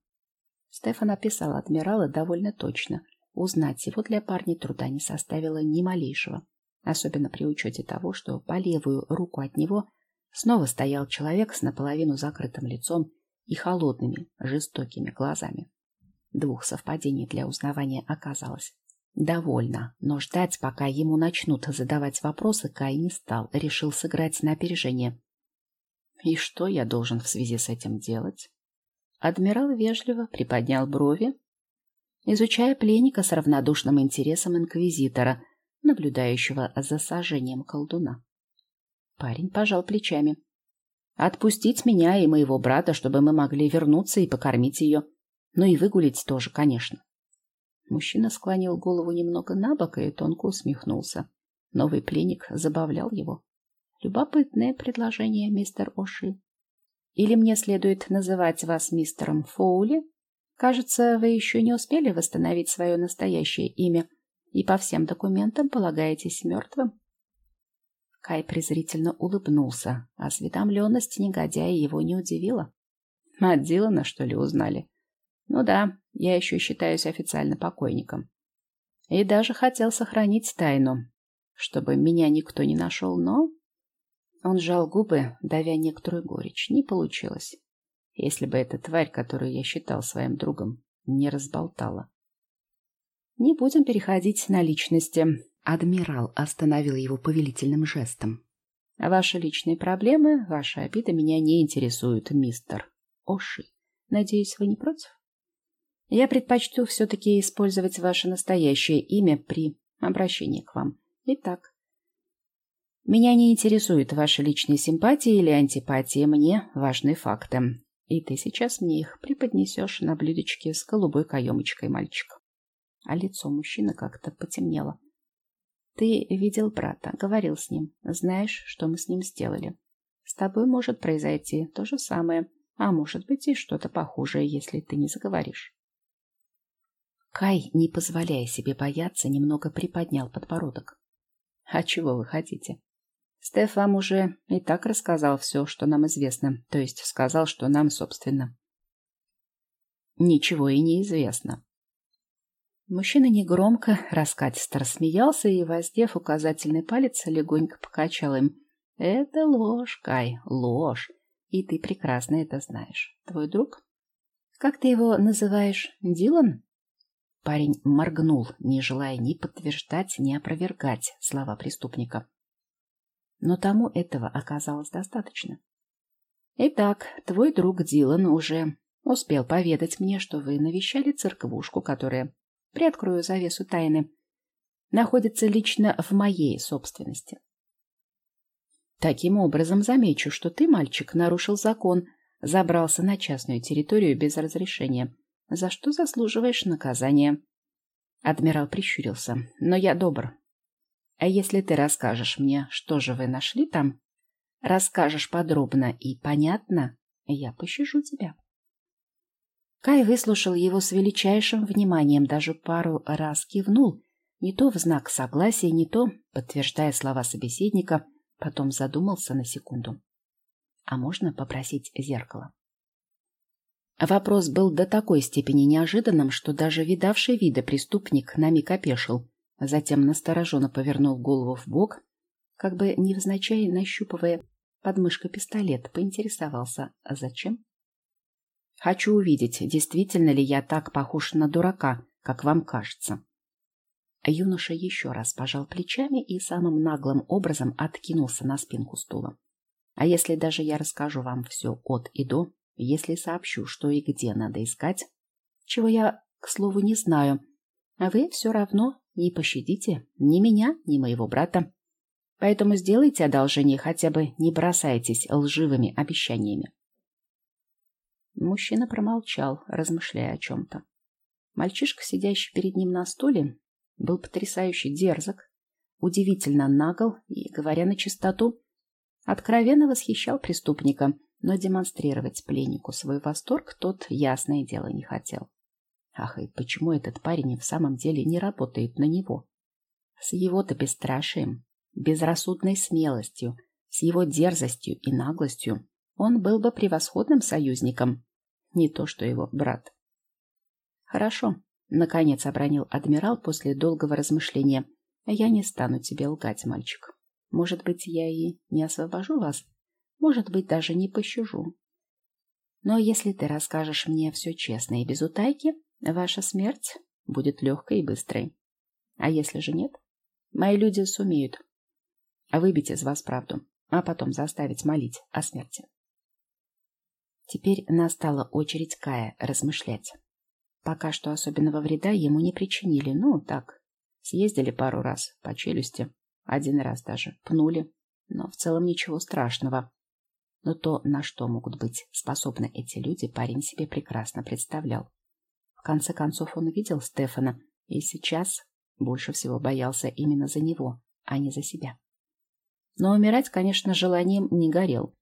Стефан описал адмирала довольно точно. Узнать его для парня труда не составило ни малейшего, особенно при учете того, что по левую руку от него снова стоял человек с наполовину закрытым лицом и холодными, жестокими глазами. Двух совпадений для узнавания оказалось. Довольно, но ждать, пока ему начнут задавать вопросы, Кай не стал, решил сыграть на опережение. И что я должен в связи с этим делать? Адмирал вежливо приподнял брови, изучая пленника с равнодушным интересом инквизитора, наблюдающего за сожжением колдуна. Парень пожал плечами. «Отпустить меня и моего брата, чтобы мы могли вернуться и покормить ее. Ну и выгулить тоже, конечно». Мужчина склонил голову немного на бок и тонко усмехнулся. Новый пленник забавлял его. Любопытное предложение, мистер Оши. Или мне следует называть вас мистером Фоули? Кажется, вы еще не успели восстановить свое настоящее имя и по всем документам полагаетесь мертвым. Кай презрительно улыбнулся. Осведомленность негодяя его не удивила. От Дилана, что ли, узнали? Ну да, я еще считаюсь официально покойником. И даже хотел сохранить тайну, чтобы меня никто не нашел, но он сжал губы, давя некоторую горечь. Не получилось. Если бы эта тварь, которую я считал своим другом, не разболтала. Не будем переходить на личности. Адмирал остановил его повелительным жестом. Ваши личные проблемы, ваши обиды меня не интересуют, мистер Оши. Надеюсь, вы не против? Я предпочту все-таки использовать ваше настоящее имя при обращение к вам. Итак, меня не интересуют ваши личные симпатии или антипатии, мне важны факты. И ты сейчас мне их преподнесешь на блюдечке с голубой каемочкой, мальчик. А лицо мужчины как-то потемнело. Ты видел брата, говорил с ним, знаешь, что мы с ним сделали. С тобой может произойти то же самое, а может быть и что-то похуже, если ты не заговоришь. Кай, не позволяя себе бояться, немного приподнял подбородок. А чего вы хотите? Стеф вам уже и так рассказал все, что нам известно, то есть сказал, что нам, собственно. Ничего и не известно. Мужчина негромко, раскатисто рассмеялся и, воздев указательный палец, легонько покачал им. «Это ложь, Кай, ложь, и ты прекрасно это знаешь. Твой друг? Как ты его называешь? Дилан?» Парень моргнул, не желая ни подтверждать, ни опровергать слова преступника. Но тому этого оказалось достаточно. Итак, твой друг Дилан уже успел поведать мне, что вы навещали церквушку, которая, приоткрою завесу тайны, находится лично в моей собственности. Таким образом, замечу, что ты, мальчик, нарушил закон, забрался на частную территорию без разрешения, за что заслуживаешь наказания. Адмирал прищурился. Но я добр, а если ты расскажешь мне, что же вы нашли там, расскажешь подробно и понятно, я пощажу тебя. Кай выслушал его с величайшим вниманием, даже пару раз кивнул, не то в знак согласия, не то, подтверждая слова собеседника, потом задумался на секунду. А можно попросить зеркало? Вопрос был до такой степени неожиданным, что даже видавший вида преступник на миг опешил, Затем настороженно повернул голову в бок, как бы невзначай нащупывая подмышкой пистолет, поинтересовался, а зачем? Хочу увидеть, действительно ли я так похож на дурака, как вам кажется. Юноша еще раз пожал плечами и самым наглым образом откинулся на спинку стула. А если даже я расскажу вам все от и до, если сообщу, что и где надо искать, чего я, к слову, не знаю, а вы все равно не пощадите ни меня, ни моего брата. Поэтому сделайте одолжение, хотя бы не бросайтесь лживыми обещаниями. Мужчина промолчал, размышляя о чем-то. Мальчишка, сидящий перед ним на стуле, был потрясающе дерзок, удивительно нагл и, говоря на чистоту, откровенно восхищал преступника, но демонстрировать пленнику свой восторг тот, ясное дело, не хотел. Ах, и почему этот парень в самом деле не работает на него? С его-то бесстрашием, безрассудной смелостью, с его дерзостью и наглостью он был бы превосходным союзником, не то что его брат. Хорошо, наконец обронил адмирал после долгого размышления. Я не стану тебе лгать, мальчик. Может быть, я и не освобожу вас, может быть, даже не пощажу. Но если ты расскажешь мне все честно и без утайки, Ваша смерть будет легкой и быстрой. А если же нет, мои люди сумеют выбить из вас правду, а потом заставить молить о смерти. Теперь настала очередь Кая размышлять. Пока что особенного вреда ему не причинили, ну, так, съездили пару раз по челюсти, один раз даже пнули, но в целом ничего страшного. Но то, на что могут быть способны эти люди, парень себе прекрасно представлял. В конце концов он видел Стефана и сейчас больше всего боялся именно за него, а не за себя. Но умирать, конечно, желанием не горел.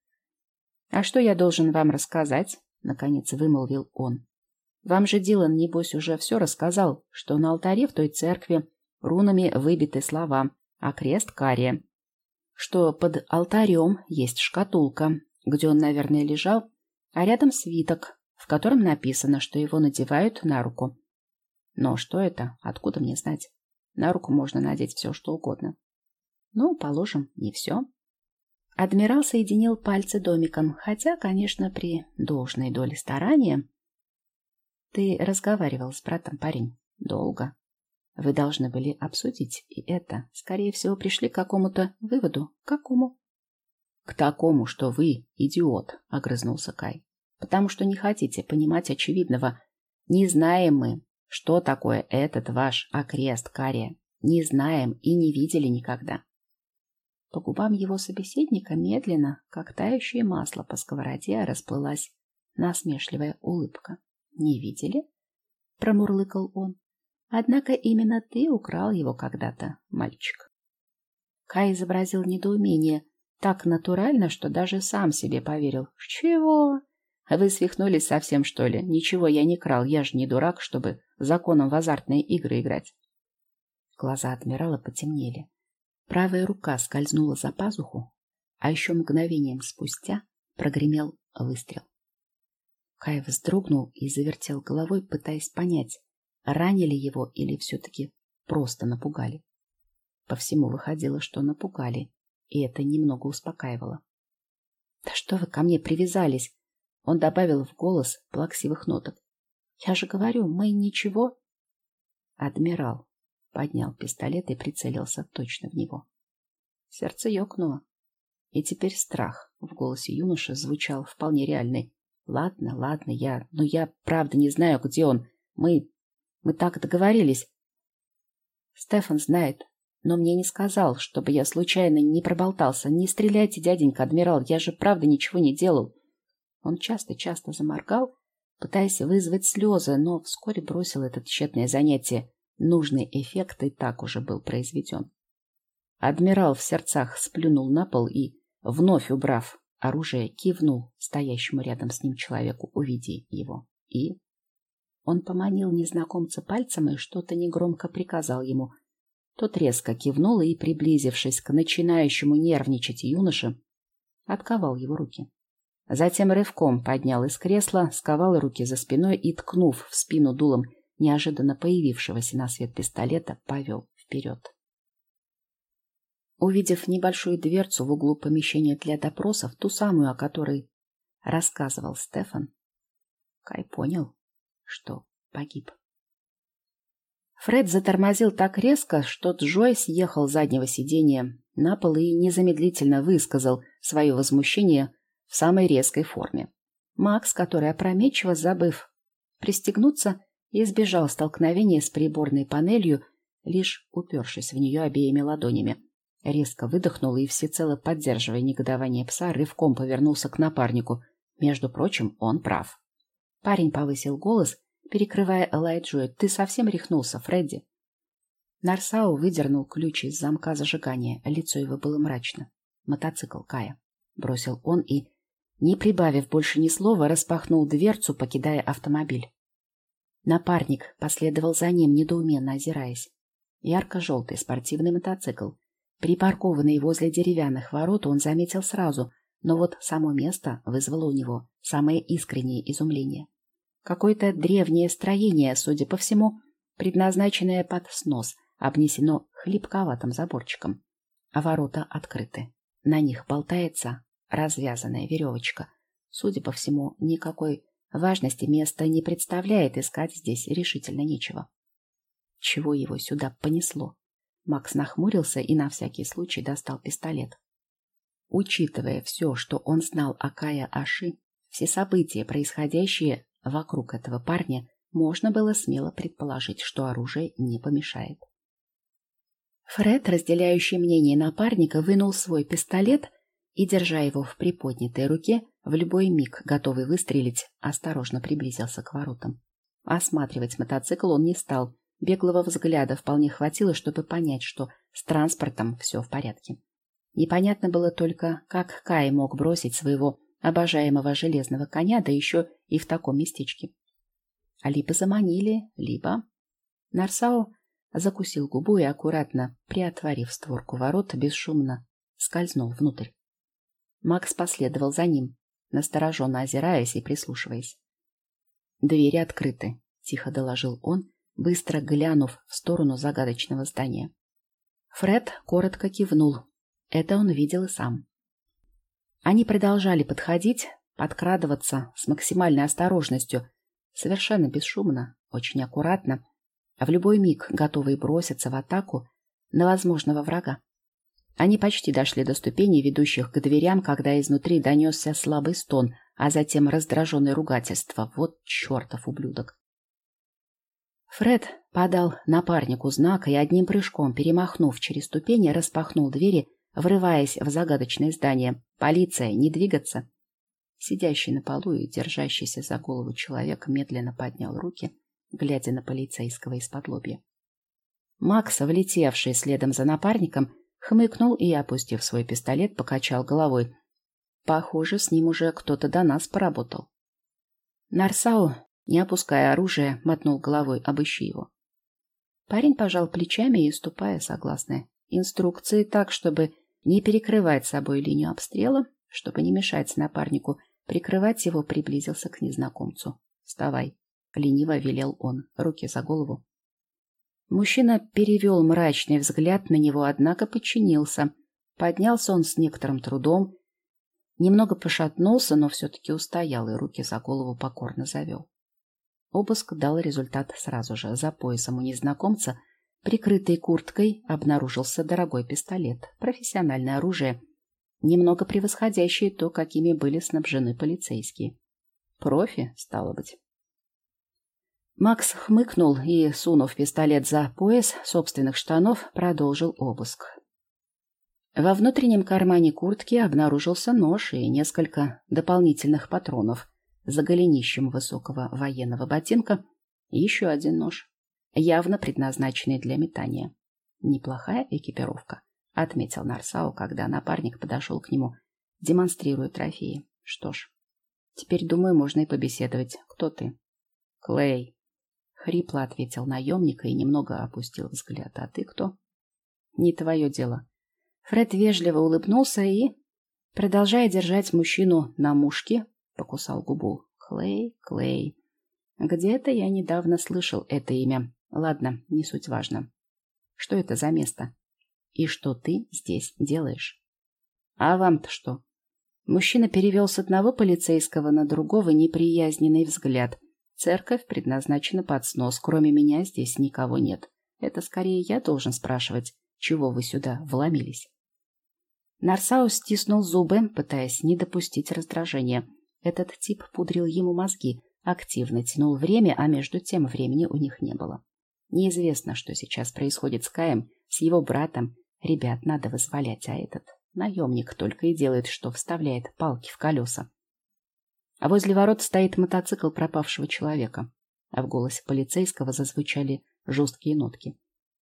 «А что я должен вам рассказать?» — наконец вымолвил он. «Вам же Дилан, небось, уже все рассказал, что на алтаре в той церкви рунами выбиты слова, а крест кария, что под алтарем есть шкатулка, где он, наверное, лежал, а рядом свиток, в котором написано, что его надевают на руку. Но что это? Откуда мне знать? На руку можно надеть все, что угодно. Ну, положим, не все. Адмирал соединил пальцы домиком, хотя, конечно, при должной доле старания. Ты разговаривал с братом, парень, долго. Вы должны были обсудить и это. Скорее всего, пришли к какому-то выводу. Какому? К такому, что вы идиот, огрызнулся Кай потому что не хотите понимать очевидного. Не знаем мы, что такое этот ваш окрест Кария. не знаем и не видели никогда. По губам его собеседника медленно, как тающее масло по сковороде, расплылась насмешливая улыбка. «Не видели?» — промурлыкал он. «Однако именно ты украл его когда-то, мальчик». Кай изобразил недоумение так натурально, что даже сам себе поверил. «Чего? Вы свихнулись совсем, что ли? Ничего я не крал, я же не дурак, чтобы законом в азартные игры играть». Глаза адмирала потемнели. Правая рука скользнула за пазуху, а еще мгновением спустя прогремел выстрел. Кай вздрогнул и завертел головой, пытаясь понять, ранили его или все-таки просто напугали. По всему выходило, что напугали, и это немного успокаивало. «Да что вы ко мне привязались?» Он добавил в голос плаксивых ноток. «Я же говорю, мы ничего...» Адмирал поднял пистолет и прицелился точно в него. Сердце ёкнуло. И теперь страх в голосе юноши звучал вполне реальный. Ладно, ладно, я... Но я правда не знаю, где он. Мы... Мы так договорились. Стефан знает, но мне не сказал, чтобы я случайно не проболтался. Не стреляйте, дяденька адмирал, я же правда ничего не делал. Он часто-часто заморгал, пытаясь вызвать слезы, но вскоре бросил это тщетное занятие. Нужный эффект и так уже был произведен. Адмирал в сердцах сплюнул на пол и, вновь убрав оружие, кивнул стоящему рядом с ним человеку, увидя его. И он поманил незнакомца пальцем и что-то негромко приказал ему. Тот резко кивнул и, приблизившись к начинающему нервничать юноше, отковал его руки. Затем рывком поднял из кресла, сковал руки за спиной и, ткнув в спину дулом неожиданно появившегося на свет пистолета, повел вперед. Увидев небольшую дверцу в углу помещения для допросов, ту самую, о которой рассказывал Стефан, Кай понял, что погиб. Фред затормозил так резко, что Джой съехал с заднего сиденья на пол и незамедлительно высказал свое возмущение в самой резкой форме. Макс, который опрометчиво забыв пристегнуться, избежал столкновения с приборной панелью, лишь упершись в нее обеими ладонями. Резко выдохнул и, всецело поддерживая негодование пса, рывком повернулся к напарнику. Между прочим, он прав. Парень повысил голос, перекрывая Элайджу. «Ты совсем рехнулся, Фредди?» Нарсау выдернул ключ из замка зажигания. Лицо его было мрачно. «Мотоцикл Кая», — бросил он и, не прибавив больше ни слова, распахнул дверцу, покидая автомобиль. Напарник последовал за ним, недоуменно озираясь. Ярко-желтый спортивный мотоцикл Припаркованный возле деревянных ворот он заметил сразу, но вот само место вызвало у него самое искреннее изумление. Какое-то древнее строение, судя по всему, предназначенное под снос, обнесено хлипковатым заборчиком. А ворота открыты. На них болтается развязанная веревочка. Судя по всему, никакой важности место не представляет, искать здесь решительно нечего. Чего его сюда понесло? Макс нахмурился и на всякий случай достал пистолет. Учитывая все, что он знал о Кая Аши, все события, происходящие вокруг этого парня, можно было смело предположить, что оружие не помешает. Фред, разделяющий мнение напарника, вынул свой пистолет и, держа его в приподнятой руке, в любой миг, готовый выстрелить, осторожно приблизился к воротам. Осматривать мотоцикл он не стал, Беглого взгляда вполне хватило, чтобы понять, что с транспортом все в порядке. Непонятно было только, как Кай мог бросить своего обожаемого железного коня, да еще и в таком местечке. А либо заманили, либо... Нарсау закусил губу и, аккуратно приотворив створку ворот, бесшумно скользнул внутрь. Макс последовал за ним, настороженно озираясь и прислушиваясь. «Двери открыты», — тихо доложил он, быстро глянув в сторону загадочного здания. Фред коротко кивнул. Это он видел и сам. Они продолжали подходить, подкрадываться с максимальной осторожностью, совершенно бесшумно, очень аккуратно, а в любой миг готовые броситься в атаку на возможного врага. Они почти дошли до ступеней, ведущих к дверям, когда изнутри донесся слабый стон, а затем раздраженное ругательство. Вот чертов ублюдок! Фред подал напарнику знак и одним прыжком, перемахнув через ступени, распахнул двери, врываясь в загадочное здание. «Полиция! Не двигаться!» Сидящий на полу и держащийся за голову человек медленно поднял руки, глядя на полицейского из-под лобья. Макс, влетевший следом за напарником, хмыкнул и, опустив свой пистолет, покачал головой. Похоже, с ним уже кто-то до нас поработал. Нарсау, не опуская оружие, мотнул головой, обыщи его. Парень пожал плечами и, ступая, согласны. Инструкции так, чтобы не перекрывать собой линию обстрела, чтобы не мешать напарнику, прикрывать его, приблизился к незнакомцу. «Вставай!» — лениво велел он, руки за голову. Мужчина перевел мрачный взгляд на него, однако подчинился. Поднялся он с некоторым трудом, немного пошатнулся, но все-таки устоял и руки за голову покорно завел. Обыск дал результат сразу же. За поясом у незнакомца, прикрытой курткой, обнаружился дорогой пистолет, профессиональное оружие, немного превосходящее то, какими были снабжены полицейские. Профи, стало быть. Макс хмыкнул и, сунув пистолет за пояс собственных штанов, продолжил обыск. Во внутреннем кармане куртки обнаружился нож и несколько дополнительных патронов. За голенищем высокого военного ботинка еще один нож, явно предназначенный для метания. Неплохая экипировка, отметил Нарсау, когда напарник подошел к нему, демонстрируя трофеи. Что ж, теперь, думаю, можно и побеседовать. Кто ты? Клей, Хрипло ответил наемник и немного опустил взгляд. А ты кто? Не твое дело. Фред вежливо улыбнулся и, продолжая держать мужчину на мушке, покусал губу. Клей, Клей. Где-то я недавно слышал это имя. Ладно, не суть важно. Что это за место? И что ты здесь делаешь? А вам-то что? Мужчина перевел с одного полицейского на другого неприязненный взгляд. Церковь предназначена под снос. Кроме меня здесь никого нет. Это скорее я должен спрашивать, чего вы сюда вломились. Нарсаус стиснул зубы, пытаясь не допустить раздражения. Этот тип пудрил ему мозги, активно тянул время, а между тем времени у них не было. Неизвестно, что сейчас происходит с Каем, с его братом. Ребят надо вызволять, а этот наемник только и делает, что вставляет палки в колеса. А возле ворот стоит мотоцикл пропавшего человека. А в голосе полицейского зазвучали жесткие нотки.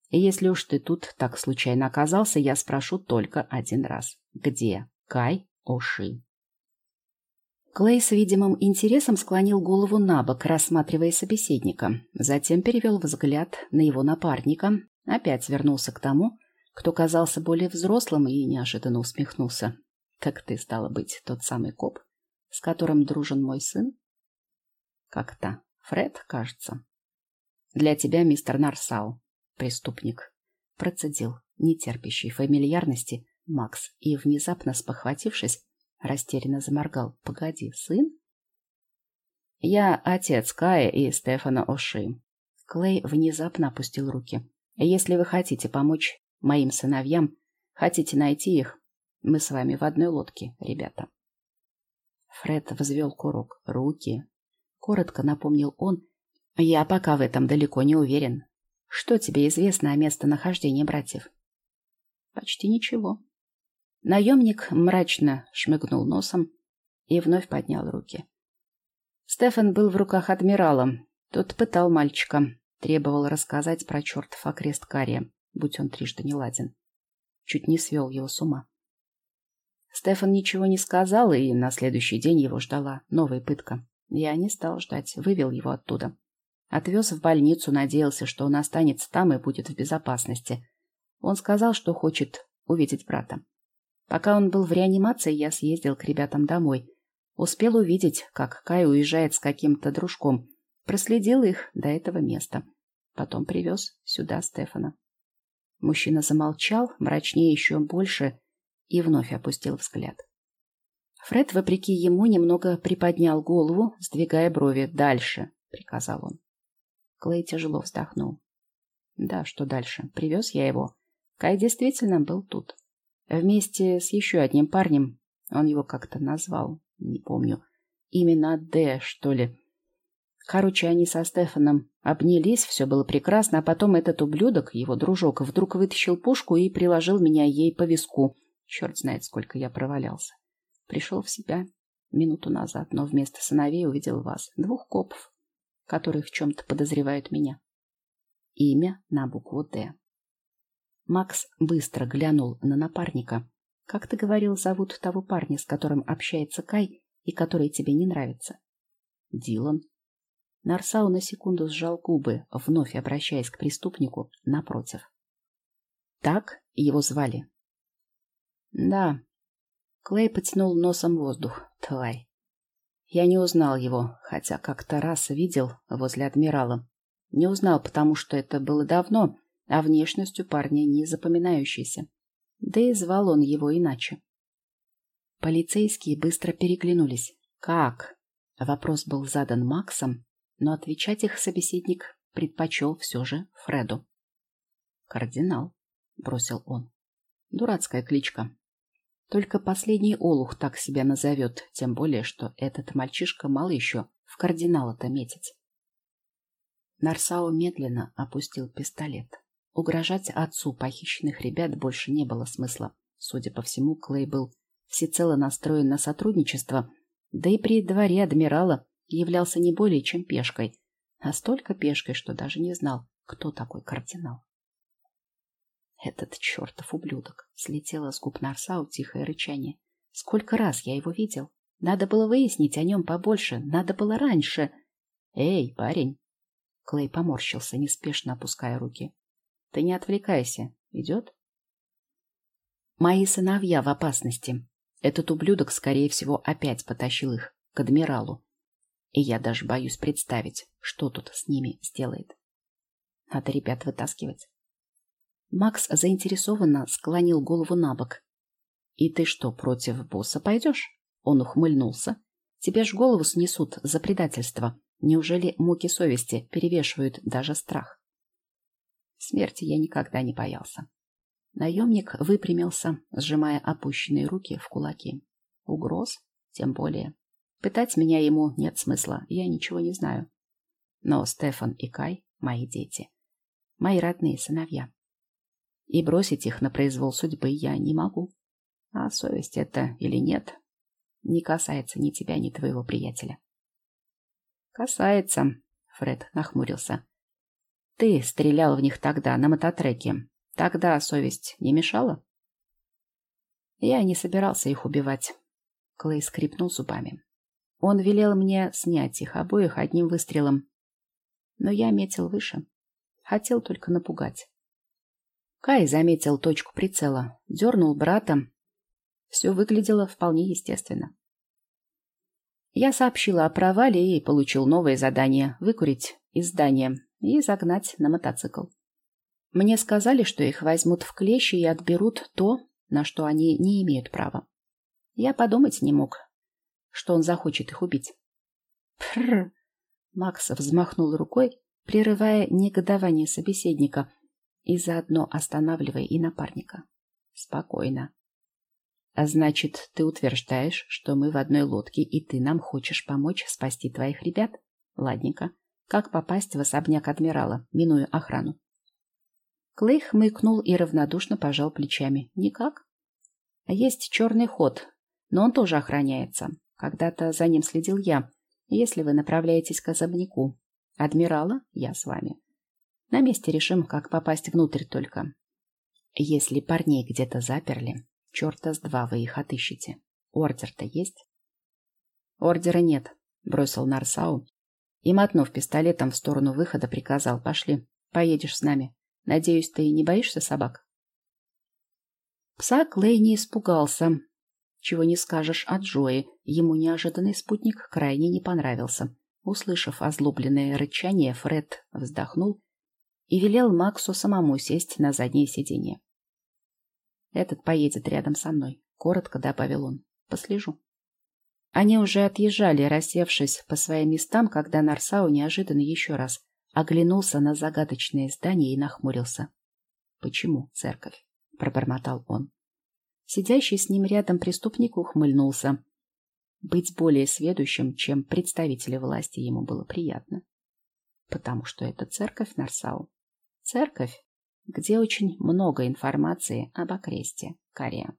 И если уж ты тут так случайно оказался, я спрошу только один раз. Где Кай Оши? Клей с видимым интересом склонил голову на бок, рассматривая собеседника. Затем перевел взгляд на его напарника, опять вернулся к тому, кто казался более взрослым и неожиданно усмехнулся. «Как ты, стала быть, тот самый коп, с которым дружен мой сын? Как-то. Фред, кажется. Для тебя, мистер Нарсау, преступник. Процедил, нетерпящий фамильярности, Макс, и, внезапно спохватившись, растерянно заморгал. Погоди, сын? Я отец Кая и Стефана Оши. Клей внезапно опустил руки. Если вы хотите помочь моим сыновьям, хотите найти их, мы с вами в одной лодке, ребята. Фред взвел курок. Руки. Коротко напомнил он. Я пока в этом далеко не уверен. Что тебе известно о местонахождении братьев? Почти ничего. Наемник мрачно шмыгнул носом и вновь поднял руки. Стефан был в руках адмирала. Тот пытал мальчика, требовал рассказать про чертов окрест Кария, будь он трижды не ладен. Чуть не свел его с ума. Стефан ничего не сказал, и на следующий день его ждала новая пытка. Я не стал ждать, вывел его оттуда. Отвез в больницу, надеялся, что он останется там и будет в безопасности. Он сказал, что хочет увидеть брата. Пока он был в реанимации, я съездил к ребятам домой. Успел увидеть, как Кай уезжает с каким-то дружком. Проследил их до этого места. Потом привез сюда Стефана. Мужчина замолчал, мрачнее еще больше, и вновь опустил взгляд. Фред, вопреки ему, немного приподнял голову, сдвигая брови. «Дальше», — приказал он. Клей тяжело вздохнул. «Да, что дальше? Привез я его. Кай действительно был тут. Вместе с еще одним парнем. Он его как-то назвал, не помню. Именно Д, что ли. Короче, они со Стефаном обнялись, все было прекрасно, а потом этот ублюдок, его дружок, вдруг вытащил пушку и приложил меня ей по виску. Черт знает, сколько я провалялся. Пришел в себя минуту назад, но вместо сыновей увидел вас, двух копов, которые в чем-то подозревают меня. Имя на букву «Д». Макс быстро глянул на напарника. «Как ты говорил, зовут того парня, с которым общается Кай и который тебе не нравится?» «Дилан», Нарсау на секунду сжал губы, вновь обращаясь к преступнику напротив. Так его звали. Да. Клей потянул носом воздух. Тварь. Я не узнал его, хотя как-то раз видел возле адмирала. Не узнал, потому что это было давно, а внешностью парня не запоминающийся. Да и звал он его иначе. Полицейские быстро переглянулись. «Как?» Вопрос был задан Максом, но отвечать их собеседник предпочел все же Фреду. «Кардинал», — бросил он. «Дурацкая кличка. Только последний олух так себя назовет, тем более, что этот мальчишка мало еще в кардинала-то метить». Нарсао медленно опустил пистолет. Угрожать отцу похищенных ребят больше не было смысла. Судя по всему, Клей был всецело настроен на сотрудничество, да и при дворе адмирала являлся не более чем пешкой, а столько пешкой, что даже не знал, кто такой кардинал. Этот чертов ублюдок! Слетело с губ Нарсау тихое рычание. Сколько раз я его видел? Надо было выяснить о нем побольше, надо было раньше. Эй, парень! Клей поморщился, неспешно опуская руки. Ты не отвлекайся. Идет? Мои сыновья в опасности. Этот ублюдок, скорее всего, опять потащил их к адмиралу. И я даже боюсь представить, что тут с ними сделает. Надо ребят вытаскивать. Макс заинтересованно склонил голову на бок. «И ты что, против босса пойдешь?» Он ухмыльнулся. «Тебе ж голову снесут за предательство. Неужели муки совести перевешивают даже страх?» Смерти я никогда не боялся. Наемник выпрямился, сжимая опущенные руки в кулаки. Угроз? Тем более. Пытать меня ему нет смысла, я ничего не знаю. Но Стефан и Кай — мои дети. Мои родные сыновья. И бросить их на произвол судьбы я не могу. А совесть это или нет, не касается ни тебя, ни твоего приятеля. Касается, Фред нахмурился. Ты стрелял в них тогда, на мототреке. Тогда совесть не мешала? Я не собирался их убивать. Клей скрипнул зубами. Он велел мне снять их обоих одним выстрелом. Но я метил выше. Хотел только напугать. Кай заметил точку прицела, дернул брата. Все выглядело вполне естественно. Я сообщила о провале и получил новое задание — выкурить из здания и загнать на мотоцикл. Мне сказали, что их возьмут в клещи и отберут то, на что они не имеют права. Я подумать не мог, что он захочет их убить. Прррр! Макс взмахнул рукой, прерывая негодование собеседника и заодно останавливая и напарника. Спокойно. А значит, ты утверждаешь, что мы в одной лодке, и ты нам хочешь помочь спасти твоих ребят? Ладненько. Как попасть в особняк адмирала, минуя охрану? Клей хмыкнул и равнодушно пожал плечами. Никак. Есть черный ход, но он тоже охраняется. Когда-то за ним следил я. Если вы направляетесь к особняку адмирала, я с вами. На месте решим, как попасть внутрь только. Если парней где-то заперли, черта с два вы их отыщете. Ордер-то есть? Ордера нет, бросил Нарсау и, мотнув пистолетом в сторону выхода, приказал. Пошли, поедешь с нами. Надеюсь, ты не боишься собак? Пса Клей не испугался, чего не скажешь о Джои, ему неожиданный спутник крайне не понравился. Услышав озлобленное рычание, Фред вздохнул и велел Максу самому сесть на заднее сиденье. «Этот поедет рядом со мной», — коротко добавил он. «Послежу». Они уже отъезжали, рассевшись по своим местам, когда Нарсау неожиданно еще раз оглянулся на загадочное здание и нахмурился. «Почему церковь?» — пробормотал он. Сидящий с ним рядом преступник ухмыльнулся. быть более сведущим, чем представители власти, ему было приятно. Потому что это церковь Нарсау. Церковь, где очень много информации об окресте Корея.